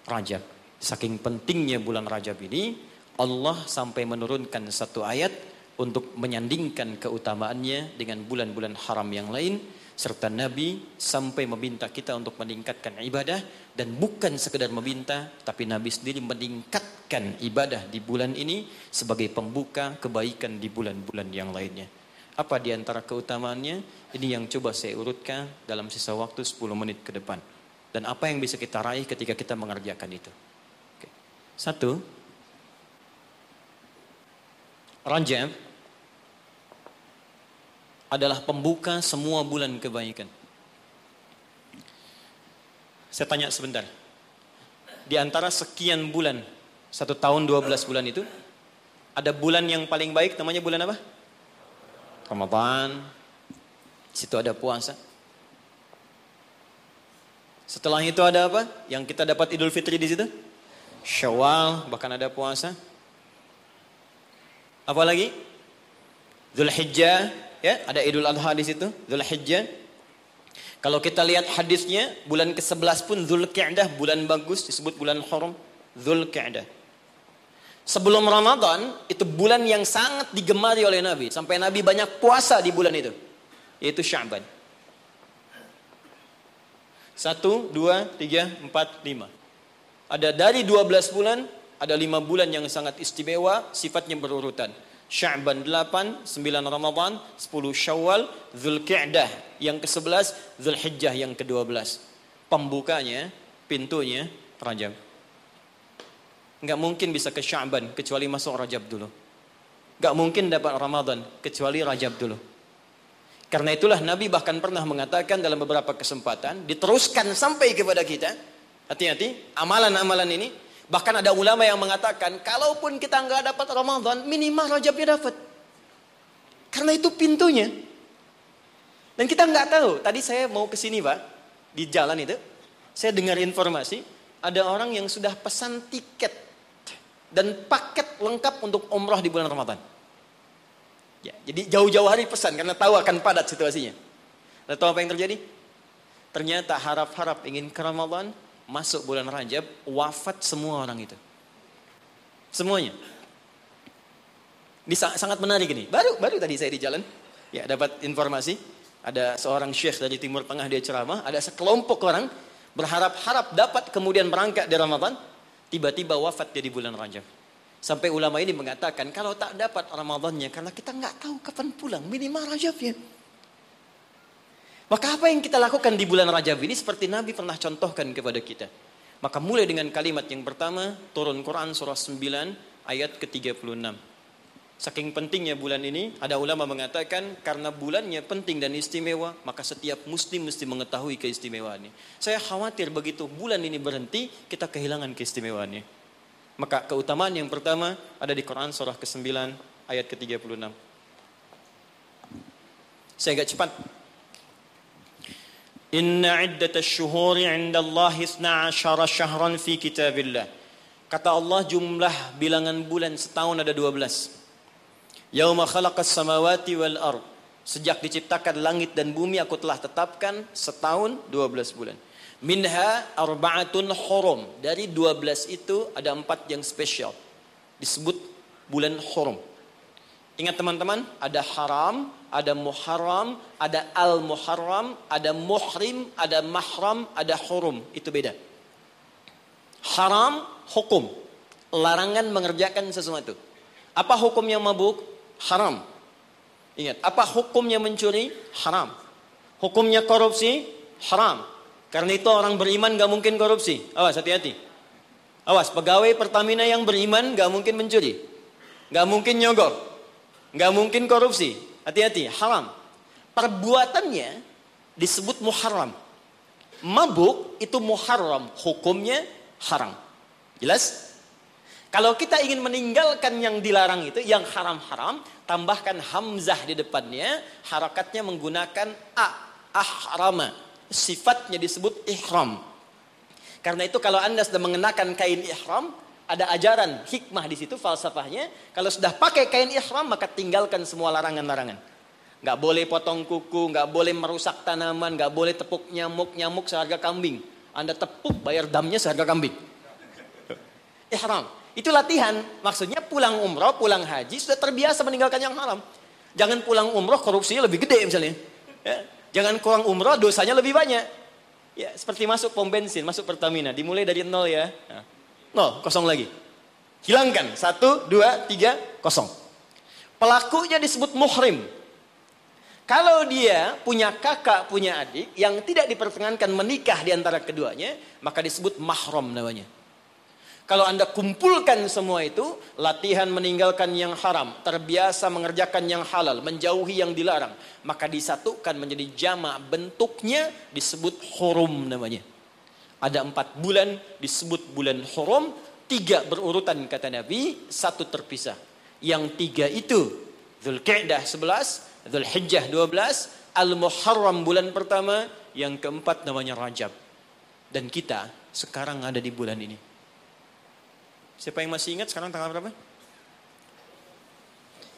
Rajab. Saking pentingnya bulan Rajab ini, Allah sampai menurunkan satu ayat untuk menyandingkan keutamaannya dengan bulan-bulan haram yang lain serta Nabi sampai meminta kita untuk meningkatkan ibadah dan bukan sekedar meminta tapi Nabi sendiri meningkatkan ibadah di bulan ini sebagai pembuka kebaikan di bulan-bulan yang lainnya. Apa di antara keutamaannya? Ini yang coba saya urutkan dalam sisa waktu 10 menit ke depan. Dan apa yang bisa kita raih ketika kita mengerjakan itu. Oke. Satu, Rajab adalah pembuka semua bulan kebaikan. Saya tanya sebentar. Di antara sekian bulan, satu tahun 12 bulan itu, ada bulan yang paling baik namanya bulan apa? Ramadan. Situ ada puasa. Setelah itu ada apa? Yang kita dapat Idul Fitri di situ? Syawal, bahkan ada puasa. Apa lagi? Zulhijjah, ya, ada Idul Adha di situ, Zulhijjah. Kalau kita lihat hadisnya, bulan ke-11 pun Zulqia'dah, bulan bagus disebut bulan haram, Zulqia'dah. Sebelum Ramadan, itu bulan yang sangat digemari oleh Nabi. Sampai Nabi banyak puasa di bulan itu. Yaitu Sya'ban. Satu, dua, tiga, empat, lima. Ada dari dua belas bulan, ada lima bulan yang sangat istimewa, sifatnya berurutan. Sya'ban 8, 9 Ramadan, 10 Syawal, Zulqi'dah yang ke-11, Zulhijjah yang ke-12. Pembukanya, pintunya Rajab. Enggak mungkin bisa ke Sya'ban kecuali masuk Rajab dulu. Enggak mungkin dapat Ramadan kecuali Rajab dulu. Karena itulah Nabi bahkan pernah mengatakan dalam beberapa kesempatan, diteruskan sampai kepada kita, hati-hati, amalan-amalan ini, bahkan ada ulama yang mengatakan, kalaupun kita nggak dapat Ramadan, minimal Rajabnya dapat. Karena itu pintunya. Dan kita nggak tahu, tadi saya mau ke sini Pak, di jalan itu, saya dengar informasi, ada orang yang sudah pesan tiket dan paket lengkap untuk umroh di bulan Ramadan. Ya, jadi jauh-jauh hari pesan karena tahu akan padat situasinya. Dan tahu apa yang terjadi? Ternyata harap-harap ingin ke Ramadan, masuk bulan Rajab, wafat semua orang itu. Semuanya. Ini sangat menarik ini. Baru baru tadi saya di jalan, ya dapat informasi ada seorang syekh dari Timur Tengah dia ceramah, ada sekelompok orang berharap-harap dapat kemudian berangkat di Ramadan, tiba-tiba wafat dia di bulan Rajab. Sampai ulama ini mengatakan kalau tak dapat Ramadannya karena kita nggak tahu kapan pulang minimal Rajabnya. Maka apa yang kita lakukan di bulan Rajab ini seperti Nabi pernah contohkan kepada kita. Maka mulai dengan kalimat yang pertama turun Quran surah 9 ayat ke-36. Saking pentingnya bulan ini, ada ulama mengatakan karena bulannya penting dan istimewa, maka setiap muslim mesti mengetahui keistimewaannya. Saya khawatir begitu bulan ini berhenti, kita kehilangan keistimewaannya. Maka keutamaan yang pertama ada di Quran surah ke-9 ayat ke-36. Saya agak cepat. Inna iddat syuhuri inda Allah 12 syahran fi kitabillah. Kata Allah jumlah bilangan bulan setahun ada 12. Yauma khalaqas samawati wal ard. Sejak diciptakan langit dan bumi aku telah tetapkan setahun 12 bulan. Minha arba'atun hurum. Dari 12 itu ada empat yang spesial. Disebut bulan hurum. Ingat teman-teman, ada haram, ada muharram, ada al-muharram, ada muhrim, ada mahram, ada hurum. Itu beda. Haram, hukum. Larangan mengerjakan sesuatu. Apa hukumnya mabuk? Haram. Ingat, apa hukumnya mencuri? Haram. Hukumnya korupsi? Haram. Karena itu orang beriman gak mungkin korupsi. Awas hati-hati. Awas pegawai Pertamina yang beriman gak mungkin mencuri. Gak mungkin nyogok. Gak mungkin korupsi. Hati-hati, haram. Perbuatannya disebut muharram. Mabuk itu muharram. Hukumnya haram. Jelas? Kalau kita ingin meninggalkan yang dilarang itu, yang haram-haram, tambahkan hamzah di depannya, harakatnya menggunakan a, ahrama sifatnya disebut ihram. Karena itu kalau Anda sudah mengenakan kain ihram, ada ajaran hikmah di situ falsafahnya. Kalau sudah pakai kain ihram maka tinggalkan semua larangan-larangan. Gak boleh potong kuku, gak boleh merusak tanaman, gak boleh tepuk nyamuk, nyamuk seharga kambing. Anda tepuk bayar damnya seharga kambing. Ihram. Itu latihan. Maksudnya pulang umroh, pulang haji sudah terbiasa meninggalkan yang haram. Jangan pulang umroh korupsinya lebih gede misalnya. Ya. Jangan kurang umroh dosanya lebih banyak. Ya, seperti masuk pom bensin, masuk Pertamina. Dimulai dari nol ya. Nah, nol, kosong lagi. Hilangkan. Satu, dua, tiga, kosong. Pelakunya disebut muhrim. Kalau dia punya kakak, punya adik yang tidak diperkenankan menikah di antara keduanya, maka disebut mahram namanya. Kalau Anda kumpulkan semua itu, latihan meninggalkan yang haram, terbiasa mengerjakan yang halal, menjauhi yang dilarang, maka disatukan menjadi jama bentuknya disebut hurum namanya. Ada empat bulan disebut bulan hurum, tiga berurutan kata Nabi, satu terpisah. Yang tiga itu, Zulqidah 11, Dzulhijjah 12, Al-Muharram bulan pertama, yang keempat namanya Rajab. Dan kita sekarang ada di bulan ini. Siapa yang masih ingat sekarang tanggal berapa?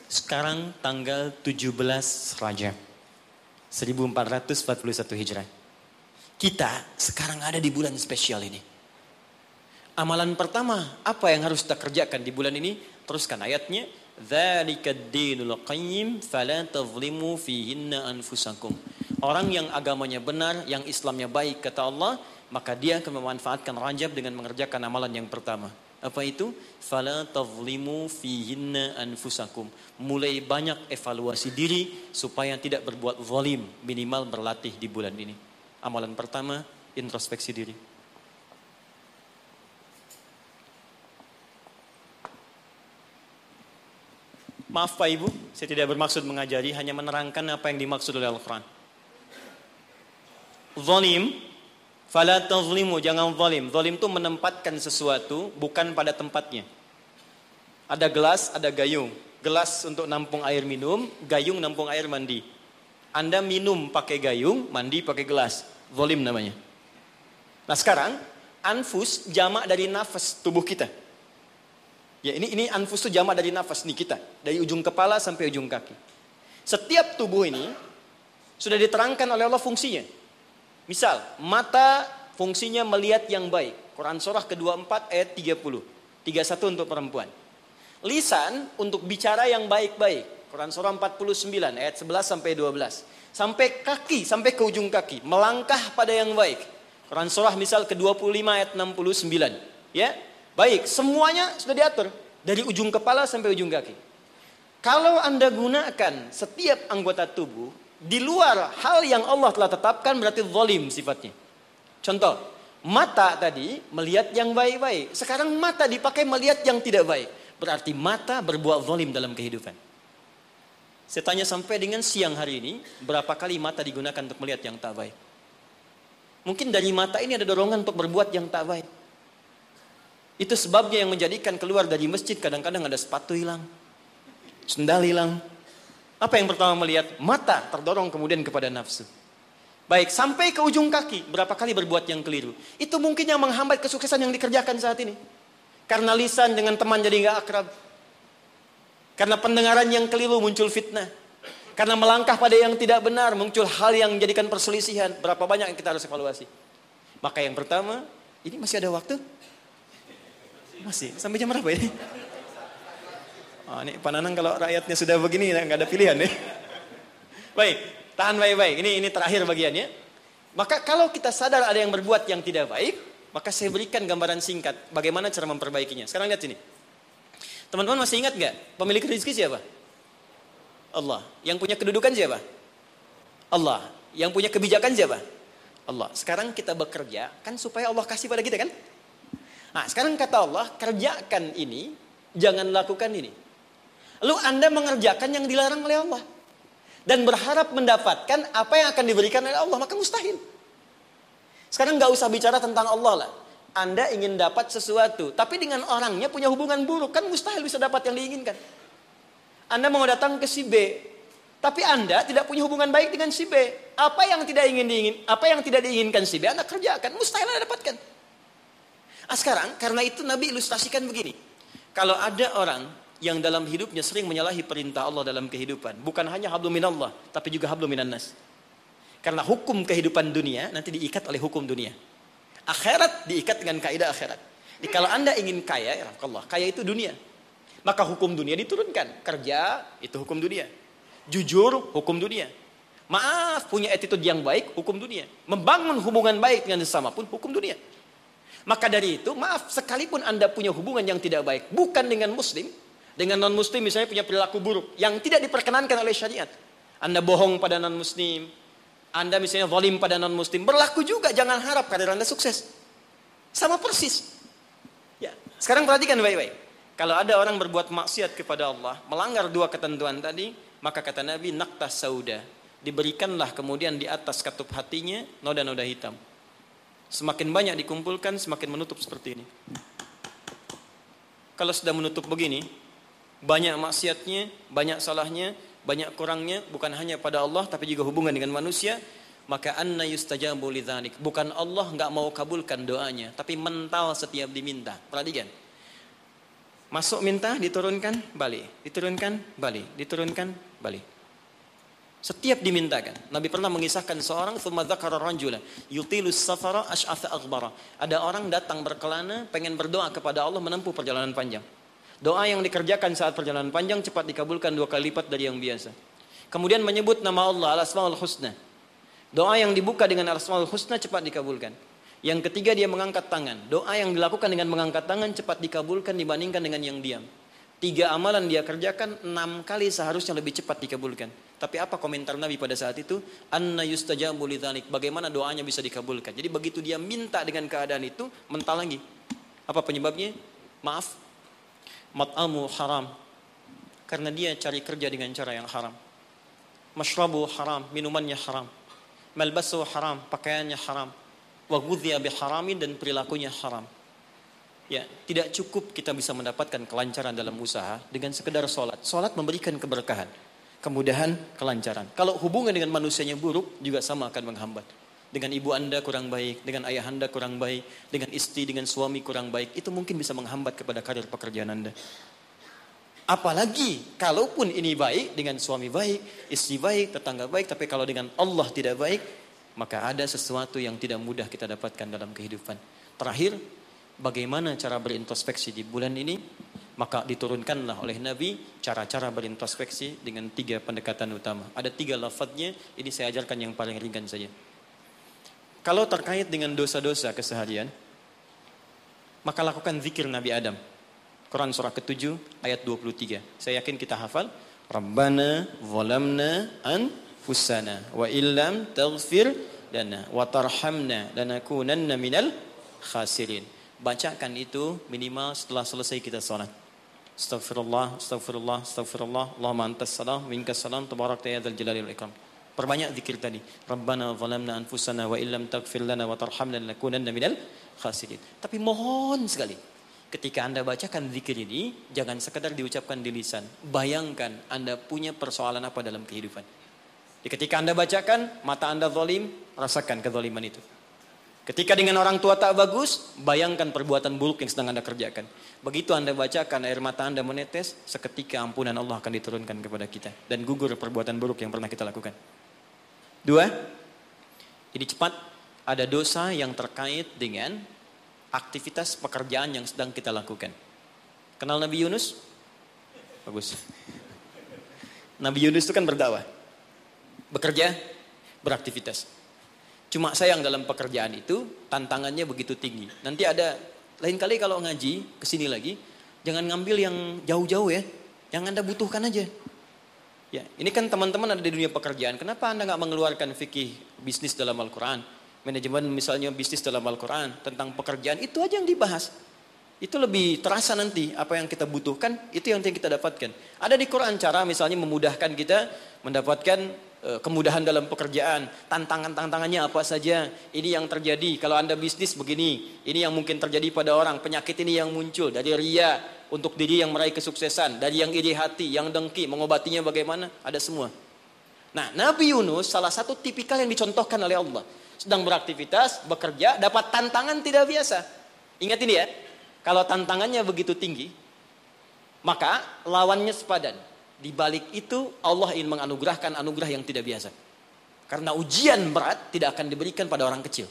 Sekarang tanggal 17 Rajab. 1441 Hijrah. Kita sekarang ada di bulan spesial ini. Amalan pertama, apa yang harus kita kerjakan di bulan ini? Teruskan ayatnya. Orang yang agamanya benar, yang Islamnya baik kata Allah, maka dia akan memanfaatkan Rajab dengan mengerjakan amalan yang pertama. Apa itu? Fala tazlimu fihinna anfusakum. Mulai banyak evaluasi diri supaya tidak berbuat zalim, minimal berlatih di bulan ini. Amalan pertama, introspeksi diri. Maaf Pak Ibu, saya tidak bermaksud mengajari, hanya menerangkan apa yang dimaksud oleh Al-Quran. Zalim, fala tazlimu, jangan zalim. Zalim itu menempatkan sesuatu bukan pada tempatnya. Ada gelas, ada gayung. Gelas untuk nampung air minum, gayung nampung air mandi. Anda minum pakai gayung, mandi pakai gelas. Zalim namanya. Nah sekarang, anfus jamak dari nafas tubuh kita. Ya ini ini anfus itu jamak dari nafas nih kita, dari ujung kepala sampai ujung kaki. Setiap tubuh ini sudah diterangkan oleh Allah fungsinya. Misal, mata fungsinya melihat yang baik. Quran surah ke-24 ayat 30. 31 untuk perempuan. Lisan untuk bicara yang baik-baik. Quran surah 49 ayat 11 sampai 12. Sampai kaki, sampai ke ujung kaki, melangkah pada yang baik. Quran surah misal ke-25 ayat 69. Ya, Baik, semuanya sudah diatur dari ujung kepala sampai ujung kaki. Kalau Anda gunakan setiap anggota tubuh di luar hal yang Allah telah tetapkan berarti zalim sifatnya. Contoh, mata tadi melihat yang baik-baik. Sekarang mata dipakai melihat yang tidak baik. Berarti mata berbuat zalim dalam kehidupan. Saya tanya sampai dengan siang hari ini, berapa kali mata digunakan untuk melihat yang tak baik? Mungkin dari mata ini ada dorongan untuk berbuat yang tak baik. Itu sebabnya yang menjadikan keluar dari masjid kadang-kadang ada sepatu hilang, sendal hilang. Apa yang pertama melihat? Mata terdorong kemudian kepada nafsu. Baik, sampai ke ujung kaki, berapa kali berbuat yang keliru. Itu mungkin yang menghambat kesuksesan yang dikerjakan saat ini. Karena lisan dengan teman jadi nggak akrab. Karena pendengaran yang keliru muncul fitnah. Karena melangkah pada yang tidak benar muncul hal yang menjadikan perselisihan. Berapa banyak yang kita harus evaluasi. Maka yang pertama, ini masih ada waktu. Masih. Sampai jam berapa ini? Oh, ini Pananang kalau rakyatnya sudah begini nggak ada pilihan nih. Baik, tahan baik-baik. Ini ini terakhir bagiannya. Maka kalau kita sadar ada yang berbuat yang tidak baik, maka saya berikan gambaran singkat bagaimana cara memperbaikinya. Sekarang lihat sini. Teman-teman masih ingat nggak pemilik rezeki siapa? Allah. Yang punya kedudukan siapa? Allah. Yang punya kebijakan siapa? Allah. Sekarang kita bekerja kan supaya Allah kasih pada kita kan? Nah, sekarang kata Allah, kerjakan ini, jangan lakukan ini. Lalu Anda mengerjakan yang dilarang oleh Allah. Dan berharap mendapatkan apa yang akan diberikan oleh Allah, maka mustahil. Sekarang nggak usah bicara tentang Allah lah. Anda ingin dapat sesuatu, tapi dengan orangnya punya hubungan buruk, kan mustahil bisa dapat yang diinginkan. Anda mau datang ke si B, tapi Anda tidak punya hubungan baik dengan si B. Apa yang tidak ingin diingin, apa yang tidak diinginkan si B, Anda kerjakan, mustahil Anda dapatkan. Ah sekarang karena itu Nabi ilustrasikan begini. Kalau ada orang yang dalam hidupnya sering menyalahi perintah Allah dalam kehidupan, bukan hanya hablum minallah, tapi juga hablum minan nas. Karena hukum kehidupan dunia nanti diikat oleh hukum dunia. Akhirat diikat dengan kaidah akhirat. Jadi kalau Anda ingin kaya, ya Allah, kaya itu dunia. Maka hukum dunia diturunkan. Kerja itu hukum dunia. Jujur hukum dunia. Maaf, punya attitude yang baik, hukum dunia. Membangun hubungan baik dengan sesama pun hukum dunia. Maka dari itu, maaf, sekalipun Anda punya hubungan yang tidak baik, bukan dengan muslim, dengan non-muslim misalnya punya perilaku buruk, yang tidak diperkenankan oleh syariat. Anda bohong pada non-muslim, Anda misalnya zalim pada non-muslim, berlaku juga, jangan harap karir Anda sukses. Sama persis. Sekarang perhatikan baik-baik. Kalau ada orang berbuat maksiat kepada Allah, melanggar dua ketentuan tadi, maka kata Nabi, naktas sauda. Diberikanlah kemudian di atas katup hatinya noda-noda hitam. Semakin banyak dikumpulkan, semakin menutup seperti ini. Kalau sudah menutup begini, banyak maksiatnya, banyak salahnya, banyak kurangnya, bukan hanya pada Allah, tapi juga hubungan dengan manusia, maka anna yustajabu lidzalik. Bukan Allah nggak mau kabulkan doanya, tapi mental setiap diminta. Perhatikan. Masuk minta, diturunkan, balik. Diturunkan, balik. Diturunkan, balik. Setiap dimintakan. Nabi pernah mengisahkan seorang thumma dzakara rajula yutilus safara. Ada orang datang berkelana pengen berdoa kepada Allah menempuh perjalanan panjang. Doa yang dikerjakan saat perjalanan panjang cepat dikabulkan dua kali lipat dari yang biasa. Kemudian menyebut nama Allah al-asmaul husna. Doa yang dibuka dengan Asmaul Husna cepat dikabulkan. Yang ketiga dia mengangkat tangan. Doa yang dilakukan dengan mengangkat tangan cepat dikabulkan dibandingkan dengan yang diam. Tiga amalan dia kerjakan enam kali seharusnya lebih cepat dikabulkan. Tapi apa komentar Nabi pada saat itu? Anna yustajabu. Bagaimana doanya bisa dikabulkan. Jadi begitu dia minta dengan keadaan itu, mental lagi. Apa penyebabnya? Maaf. Mat'amu haram. Karena dia cari kerja dengan cara yang haram. Mashrabu haram. Minumannya haram malbasu haram, pakaiannya haram, wa biharamin dan perilakunya haram. Ya, tidak cukup kita bisa mendapatkan kelancaran dalam usaha dengan sekedar sholat. Sholat memberikan keberkahan, kemudahan, kelancaran. Kalau hubungan dengan manusianya buruk, juga sama akan menghambat. Dengan ibu anda kurang baik, dengan ayah anda kurang baik, dengan istri, dengan suami kurang baik, itu mungkin bisa menghambat kepada karir pekerjaan anda. Apalagi kalaupun ini baik dengan suami baik, istri baik, tetangga baik, tapi kalau dengan Allah tidak baik, maka ada sesuatu yang tidak mudah kita dapatkan dalam kehidupan. Terakhir, bagaimana cara berintrospeksi di bulan ini? Maka diturunkanlah oleh Nabi cara-cara berintrospeksi dengan tiga pendekatan utama. Ada tiga lafadznya, ini saya ajarkan yang paling ringan saja. Kalau terkait dengan dosa-dosa keseharian, maka lakukan zikir Nabi Adam. Quran surah ke-7 ayat 23. Saya yakin kita hafal. Rabbana zalamna anfusana wa illam taghfir lana wa tarhamna lanakunanna minal khasirin. Bacakan itu minimal setelah selesai kita salat. Astagfirullah, astagfirullah, astagfirullah. Allahumma antas salam, minkas salam, tabarak ya dzal jalali wal ikram. Perbanyak zikir tadi. Rabbana zalamna anfusana wa illam taghfir lana wa tarhamna lanakunanna minal khasirin. Tapi mohon sekali Ketika Anda bacakan zikir ini, jangan sekedar diucapkan di lisan. Bayangkan Anda punya persoalan apa dalam kehidupan. Ketika Anda bacakan, mata Anda zalim, rasakan kezaliman itu. Ketika dengan orang tua tak bagus, bayangkan perbuatan buruk yang sedang Anda kerjakan. Begitu Anda bacakan, air mata Anda menetes, seketika ampunan Allah akan diturunkan kepada kita. Dan gugur perbuatan buruk yang pernah kita lakukan. Dua, ini cepat, ada dosa yang terkait dengan aktivitas pekerjaan yang sedang kita lakukan. Kenal Nabi Yunus? Bagus. Nabi Yunus itu kan berdakwah. Bekerja, beraktivitas. Cuma sayang dalam pekerjaan itu tantangannya begitu tinggi. Nanti ada lain kali kalau ngaji ke sini lagi, jangan ngambil yang jauh-jauh ya. Yang Anda butuhkan aja. Ya, ini kan teman-teman ada di dunia pekerjaan. Kenapa Anda nggak mengeluarkan fikih bisnis dalam Al-Quran? manajemen misalnya bisnis dalam Al-Quran, tentang pekerjaan, itu aja yang dibahas. Itu lebih terasa nanti apa yang kita butuhkan, itu yang kita dapatkan. Ada di Quran cara misalnya memudahkan kita mendapatkan kemudahan dalam pekerjaan, tantangan-tantangannya apa saja. Ini yang terjadi kalau Anda bisnis begini, ini yang mungkin terjadi pada orang, penyakit ini yang muncul dari ria untuk diri yang meraih kesuksesan, dari yang iri hati, yang dengki, mengobatinya bagaimana, ada semua. Nah, Nabi Yunus salah satu tipikal yang dicontohkan oleh Allah sedang beraktivitas, bekerja, dapat tantangan tidak biasa. Ingat ini ya, kalau tantangannya begitu tinggi, maka lawannya sepadan. Di balik itu Allah ingin menganugerahkan anugerah yang tidak biasa. Karena ujian berat tidak akan diberikan pada orang kecil.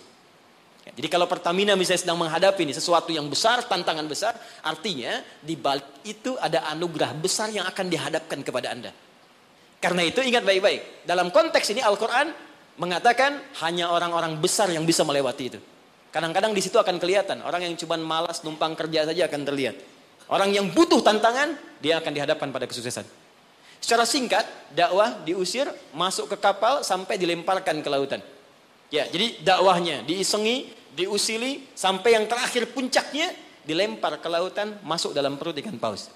Ya, jadi kalau Pertamina misalnya sedang menghadapi ini sesuatu yang besar, tantangan besar, artinya di balik itu ada anugerah besar yang akan dihadapkan kepada Anda. Karena itu ingat baik-baik. Dalam konteks ini Al-Quran mengatakan hanya orang-orang besar yang bisa melewati itu. Kadang-kadang di situ akan kelihatan. Orang yang cuma malas numpang kerja saja akan terlihat. Orang yang butuh tantangan, dia akan dihadapkan pada kesuksesan. Secara singkat, dakwah diusir, masuk ke kapal sampai dilemparkan ke lautan. Ya, jadi dakwahnya diisengi, diusili sampai yang terakhir puncaknya dilempar ke lautan, masuk dalam perut ikan paus.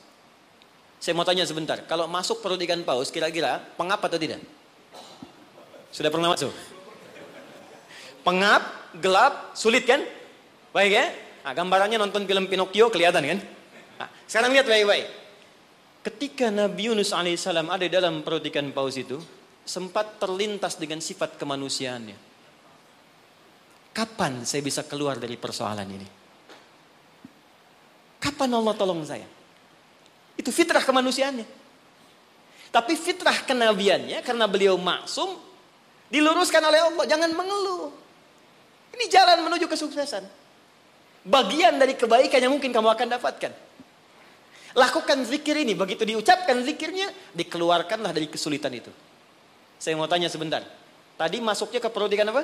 Saya mau tanya sebentar, kalau masuk perut ikan paus kira-kira pengap atau tidak? Sudah pernah masuk? Pengap, gelap, sulit kan? Baik ya? Nah, gambarannya nonton film Pinocchio kelihatan kan? Nah, sekarang lihat baik-baik. Ketika Nabi Yunus alaihissalam ada dalam perut ikan paus itu, sempat terlintas dengan sifat kemanusiaannya. Kapan saya bisa keluar dari persoalan ini? Kapan Allah tolong saya? Itu fitrah kemanusiaannya. Tapi fitrah kenabiannya karena beliau maksum diluruskan oleh Allah. Jangan mengeluh. Ini jalan menuju kesuksesan. Bagian dari kebaikan yang mungkin kamu akan dapatkan. Lakukan zikir ini. Begitu diucapkan zikirnya, dikeluarkanlah dari kesulitan itu. Saya mau tanya sebentar. Tadi masuknya ke perut ikan apa?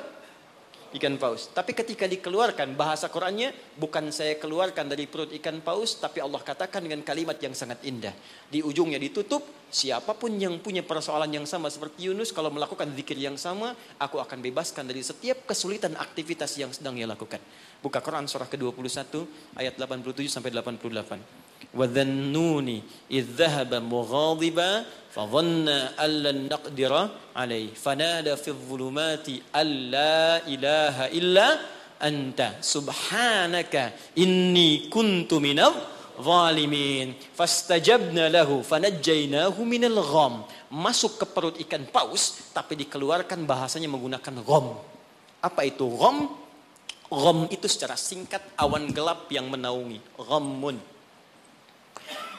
ikan paus. Tapi ketika dikeluarkan bahasa Qurannya bukan saya keluarkan dari perut ikan paus tapi Allah katakan dengan kalimat yang sangat indah. Di ujungnya ditutup siapa pun yang punya persoalan yang sama seperti Yunus kalau melakukan zikir yang sama aku akan bebaskan dari setiap kesulitan aktivitas yang sedang ia lakukan. Buka Quran surah ke-21 ayat 87 sampai 88. وذنوني إذ ذهب مغاضبا فظن أن لن نقدر عليه فنادى في الظلمات أن لا إله إلا أنت سبحانك إني كنت من الظالمين فاستجبنا له فنجيناه من الغم masuk ke perut ikan paus tapi dikeluarkan bahasanya menggunakan gom apa itu gom gom itu secara singkat awan gelap yang menaungi ghamun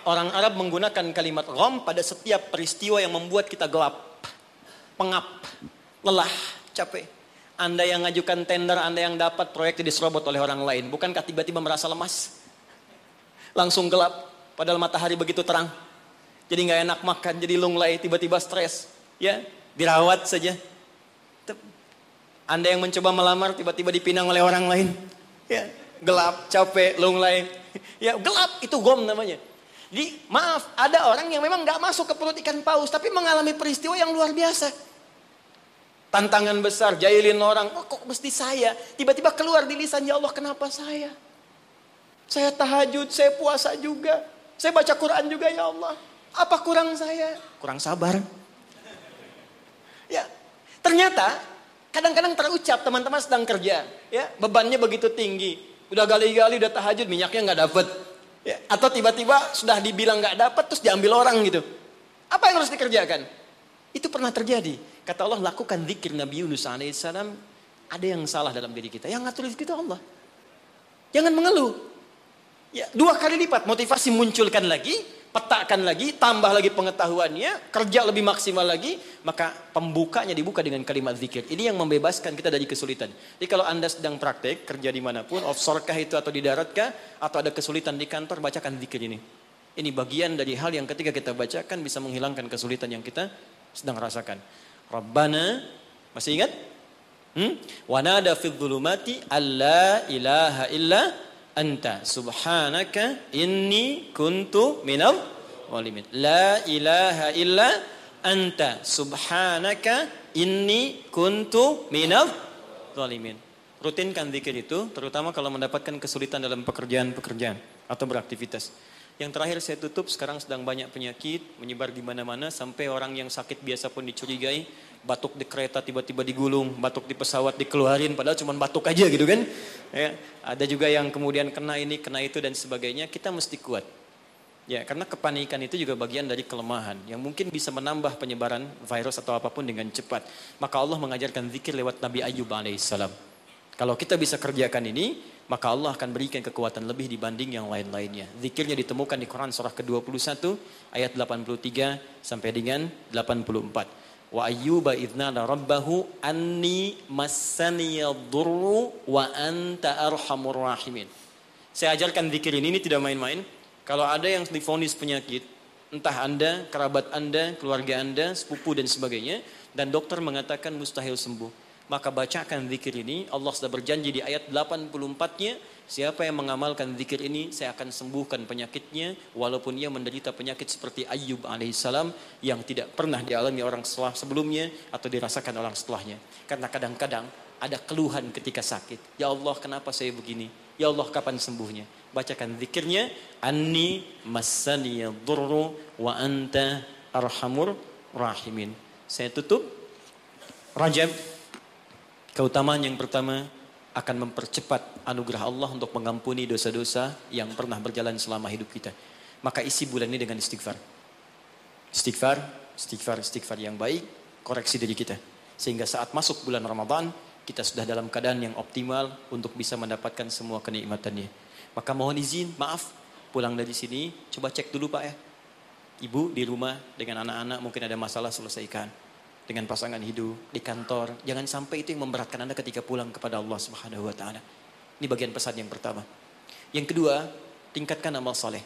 Orang Arab menggunakan kalimat gham pada setiap peristiwa yang membuat kita gelap, pengap, lelah, capek. Anda yang ngajukan tender, Anda yang dapat proyek diserobot oleh orang lain. Bukankah tiba-tiba merasa lemas? Langsung gelap, padahal matahari begitu terang. Jadi nggak enak makan, jadi lunglai, tiba-tiba stres. Ya, dirawat saja. Anda yang mencoba melamar, tiba-tiba dipinang oleh orang lain. Ya, gelap, capek, lunglai. *laughs* Ya, gelap, itu gom namanya. Di maaf, ada orang yang memang nggak masuk ke perut ikan paus, tapi mengalami peristiwa yang luar biasa. Tantangan besar, jahilin orang, oh, kok mesti saya? Tiba-tiba keluar di lisan, ya Allah kenapa saya? Saya tahajud, saya puasa juga. Saya baca Quran juga ya Allah. Apa kurang saya? Kurang sabar. Ya, ternyata kadang-kadang terucap teman-teman sedang kerja. Ya, bebannya begitu tinggi. Udah gali-gali, udah tahajud, minyaknya nggak dapet. Ya, atau tiba-tiba sudah dibilang nggak dapat terus diambil orang gitu. Apa yang harus dikerjakan? Itu pernah terjadi. Kata Allah lakukan zikir Nabi Yunus alaihissalam. Ada yang salah dalam diri kita. Yang ngatur itu Allah. Jangan mengeluh. Ya, dua kali lipat motivasi munculkan lagi petakan lagi, tambah lagi pengetahuannya, kerja lebih maksimal lagi, maka pembukanya dibuka dengan kalimat zikir. Ini yang membebaskan kita dari kesulitan. Jadi kalau Anda sedang praktek, kerja di mana pun, offshore kah itu atau di darat kah, atau ada kesulitan di kantor, bacakan zikir ini. Ini bagian dari hal yang ketika kita bacakan bisa menghilangkan kesulitan yang kita sedang rasakan. Rabbana, masih ingat? Hmm? Wanada fi dhulumati alla ilaha illa anta subhanaka inni kuntu minal walimin. La ilaha illa anta subhanaka inni kuntu minal walimin. Rutinkan zikir itu, terutama kalau mendapatkan kesulitan dalam pekerjaan-pekerjaan atau beraktivitas. Yang terakhir saya tutup, sekarang sedang banyak penyakit menyebar di mana-mana sampai orang yang sakit biasa pun dicurigai batuk di kereta tiba-tiba digulung, batuk di pesawat dikeluarin, padahal cuma batuk aja gitu kan. Ya, ada juga yang kemudian kena ini, kena itu dan sebagainya. Kita mesti kuat. Ya, karena kepanikan itu juga bagian dari kelemahan yang mungkin bisa menambah penyebaran virus atau apa pun dengan cepat. Maka Allah mengajarkan zikir lewat Nabi Ayub alaihissalam. Kalau kita bisa kerjakan ini, maka Allah akan berikan kekuatan lebih dibanding yang lain-lainnya. Zikirnya ditemukan di Quran surah ke-21 ayat 83 sampai dengan 84. Wa ayyuba idnada rabbahu anni massaniya dhurru wa anta arhamur rahimin. Saya ajarkan zikir ini, ini tidak main-main. Kalau ada yang difonis penyakit, entah Anda, kerabat Anda, keluarga Anda, sepupu dan sebagainya, dan dokter mengatakan mustahil sembuh. Maka bacakan zikir ini, Allah sudah berjanji di ayat 84-nya, siapa yang mengamalkan zikir ini, saya akan sembuhkan penyakitnya, walaupun ia menderita penyakit seperti Ayyub alaihissalam, yang tidak pernah dialami orang setelah sebelumnya, atau dirasakan orang setelahnya. Karena kadang-kadang ada keluhan ketika sakit. Ya Allah, kenapa saya begini? Ya Allah, kapan sembuhnya? Bacakan zikirnya, Anni massani dhurru wa anta arhamur rahimin. Saya tutup. Rajab Keutamaan yang pertama akan mempercepat anugerah Allah untuk mengampuni dosa-dosa yang pernah berjalan selama hidup kita. Maka isi bulan ini dengan istighfar. Istighfar, istighfar, istighfar yang baik, koreksi diri kita. Sehingga saat masuk bulan Ramadan, kita sudah dalam keadaan yang optimal untuk bisa mendapatkan semua kenikmatannya. Maka mohon izin, maaf, pulang dari sini, coba cek dulu Pak ya. Ibu di rumah dengan anak-anak mungkin ada masalah selesaikan dengan pasangan hidup, di kantor. Jangan sampai itu yang memberatkan Anda ketika pulang kepada Allah Subhanahu wa taala. Ini bagian pesan yang pertama. Yang kedua, tingkatkan amal saleh.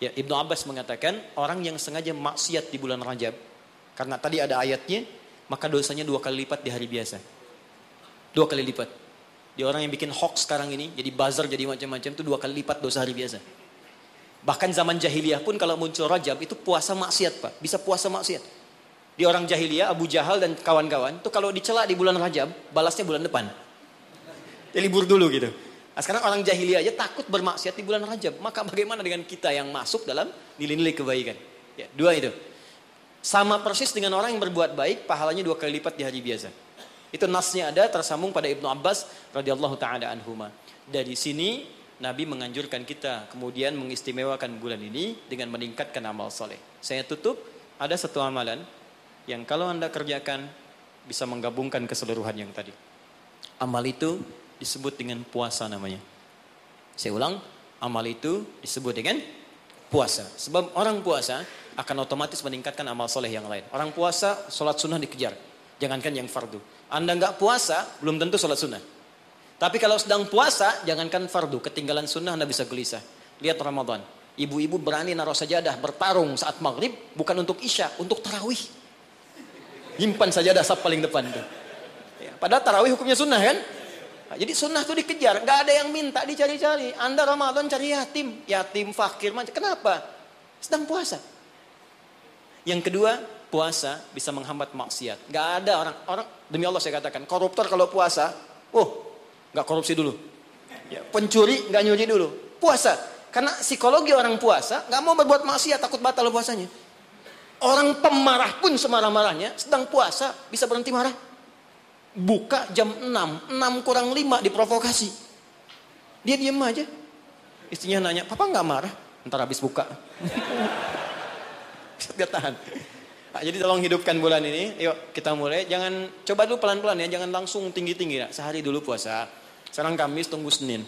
Ya, Ibnu Abbas mengatakan orang yang sengaja maksiat di bulan Rajab karena tadi ada ayatnya, maka dosanya dua kali lipat di hari biasa. Dua kali lipat. Di orang yang bikin hoax sekarang ini, jadi buzzer, jadi macam-macam itu dua kali lipat dosa hari biasa. Bahkan zaman jahiliyah pun kalau muncul Rajab itu puasa maksiat, Pak. Bisa puasa maksiat. Di orang jahiliyah, Abu Jahal dan kawan-kawan, itu kalau dicela di bulan Rajab, balasnya bulan depan. Ya libur dulu gitu. Nah, sekarang orang jahiliyah aja takut bermaksiat di bulan Rajab. Maka *laughs* bagaimana dengan kita yang masuk dalam nilai-nilai kebaikan? Ya, dua itu. Sama persis dengan orang yang berbuat baik, pahalanya dua kali lipat di hari biasa. Itu nasnya ada tersambung pada Ibnu Abbas radhiyallahu taala anhuma. Dari sini Nabi menganjurkan kita kemudian mengistimewakan bulan ini dengan meningkatkan amal soleh. Saya tutup, ada satu amalan yang kalau Anda kerjakan bisa menggabungkan keseluruhan yang tadi. Amal itu disebut dengan puasa namanya. Saya ulang, amal itu disebut dengan puasa. Sebab orang puasa akan otomatis meningkatkan amal soleh yang lain. Orang puasa, sholat sunnah dikejar. Jangankan yang fardu. Anda nggak puasa, belum tentu sholat sunnah. Tapi kalau sedang puasa, jangankan fardu. Ketinggalan sunnah Anda bisa gelisah. Lihat Ramadan. Ibu-ibu berani naruh sajadah bertarung saat maghrib bukan untuk isya, untuk tarawih. Himpan saja dasar paling depan itu. Ya, padahal tarawih hukumnya sunnah kan? Nah, jadi sunnah itu dikejar, nggak ada yang minta dicari-cari. Anda Ramadan cari yatim, yatim fakir macam. Kenapa? Sedang puasa. Yang kedua, puasa bisa menghambat maksiat. Nggak ada orang orang demi Allah saya katakan koruptor kalau puasa, oh nggak korupsi dulu. Ya, pencuri nggak nyuri dulu. Puasa, karena psikologi orang puasa nggak mau berbuat maksiat takut batal puasanya. Orang pemarah pun semarah-marahnya sedang puasa bisa berhenti marah. Buka jam 6, 6 kurang 5 diprovokasi. Dia diam aja. Istrinya nanya, papa nggak marah? Ntar habis buka. *laughs* Dia tahan. Nah, jadi tolong hidupkan bulan ini. Yuk kita mulai. Jangan coba dulu pelan-pelan ya. Jangan langsung tinggi-tinggi ya. Sehari dulu puasa. Sekarang Kamis tunggu Senin.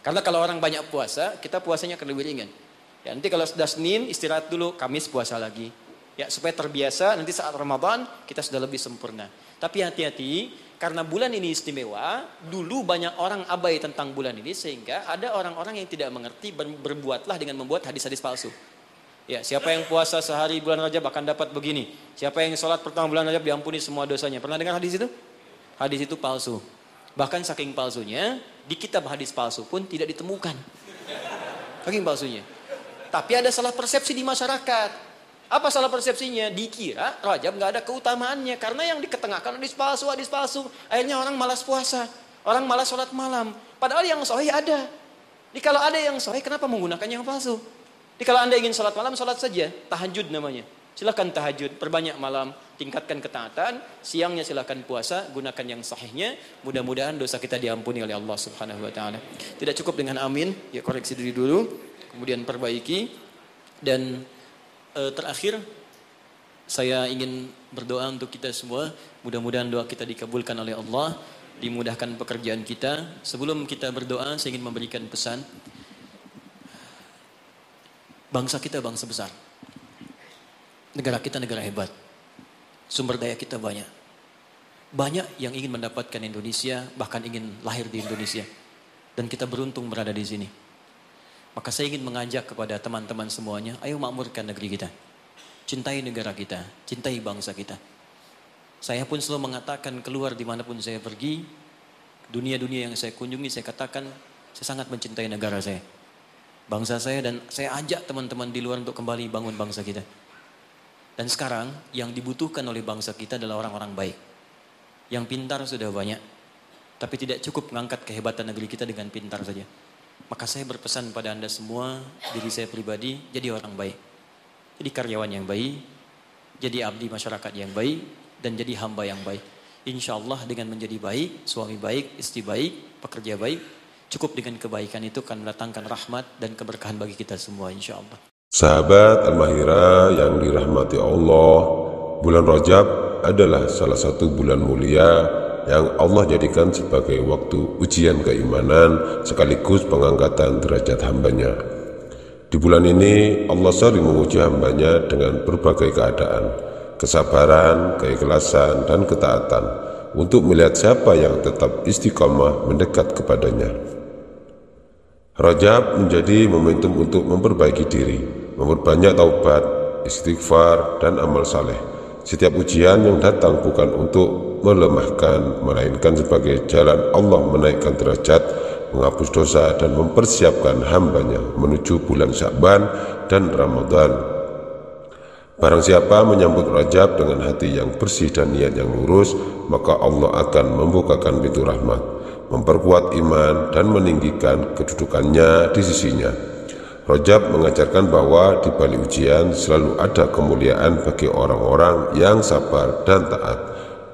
Karena kalau orang banyak puasa, kita puasanya akan lebih ringan. Ya, nanti kalau sudah Senin istirahat dulu, Kamis puasa lagi. Ya, supaya terbiasa nanti saat Ramadan kita sudah lebih sempurna. Tapi hati-hati karena bulan ini istimewa, dulu banyak orang abai tentang bulan ini sehingga ada orang-orang yang tidak mengerti berbuatlah dengan membuat hadis-hadis palsu. Ya, siapa yang puasa sehari bulan Rajab akan dapat begini. Siapa yang sholat pertama bulan Rajab diampuni semua dosanya. Pernah dengar hadis itu? Hadis itu palsu. Bahkan saking palsunya, di kitab hadis palsu pun tidak ditemukan. Saking palsunya. Tapi ada salah persepsi di masyarakat. Apa salah persepsinya? Dikira Rajab nggak ada keutamaannya karena yang diketengahkan hadis palsu, hadis palsu. Akhirnya orang malas puasa, orang malas sholat malam. Padahal yang sahih ada. Di kalau ada yang sahih, kenapa menggunakan yang palsu? Di kalau anda ingin sholat malam, sholat saja. Tahajud namanya. Silahkan tahajud, perbanyak malam, tingkatkan ketaatan. Siangnya silahkan puasa, gunakan yang sahihnya. Mudah-mudahan dosa kita diampuni oleh Allah Subhanahu Wa Taala. Tidak cukup dengan amin, ya koreksi diri dulu, kemudian perbaiki dan uh, terakhir saya ingin berdoa untuk kita semua. Mudah-mudahan doa kita dikabulkan oleh Allah, dimudahkan pekerjaan kita. Sebelum kita berdoa, saya ingin memberikan pesan. Bangsa kita bangsa besar. Negara kita negara hebat. Sumber daya kita banyak. Banyak yang ingin mendapatkan Indonesia, bahkan ingin lahir di Indonesia. Dan kita beruntung berada di sini. Maka saya ingin mengajak kepada teman-teman semuanya, ayo makmurkan negeri kita. Cintai negara kita, cintai bangsa kita. Saya pun selalu mengatakan keluar di mana pun saya pergi, dunia-dunia yang saya kunjungi, saya katakan saya sangat mencintai negara saya. Bangsa saya dan saya ajak teman-teman di luar untuk kembali bangun bangsa kita. Dan sekarang yang dibutuhkan oleh bangsa kita adalah orang-orang baik. Yang pintar sudah banyak, tapi tidak cukup mengangkat kehebatan negeri kita dengan pintar saja. Maka saya berpesan pada Anda semua, diri saya pribadi, jadi orang baik. Jadi karyawan yang baik, jadi abdi masyarakat yang baik, dan jadi hamba yang baik. Insya Allah dengan menjadi baik, suami baik, istri baik, pekerja baik, cukup dengan kebaikan itu akan mendatangkan rahmat dan keberkahan bagi kita semua insya Allah. Sahabat Al-Mahira yang dirahmati Allah, bulan Rajab adalah salah satu bulan mulia yang Allah jadikan sebagai waktu ujian keimanan sekaligus pengangkatan derajat hambanya. Di bulan ini Allah sering menguji hambanya dengan berbagai keadaan, kesabaran, keikhlasan, dan ketaatan untuk melihat siapa yang tetap istiqomah mendekat kepadanya. Rajab menjadi momentum untuk memperbaiki diri, memperbanyak taubat, istighfar, dan amal saleh. Setiap ujian yang datang bukan untuk melemahkan, melainkan sebagai jalan Allah menaikkan derajat, menghapus dosa, dan mempersiapkan hambanya menuju bulan Syakban dan Ramadan. Barang siapa menyambut Rajab dengan hati yang bersih dan niat yang lurus, maka Allah akan membukakan pintu rahmat, memperkuat iman, dan meninggikan kedudukannya di sisinya. Rojab mengajarkan bahwa di balik ujian selalu ada kemuliaan bagi orang-orang yang sabar dan taat.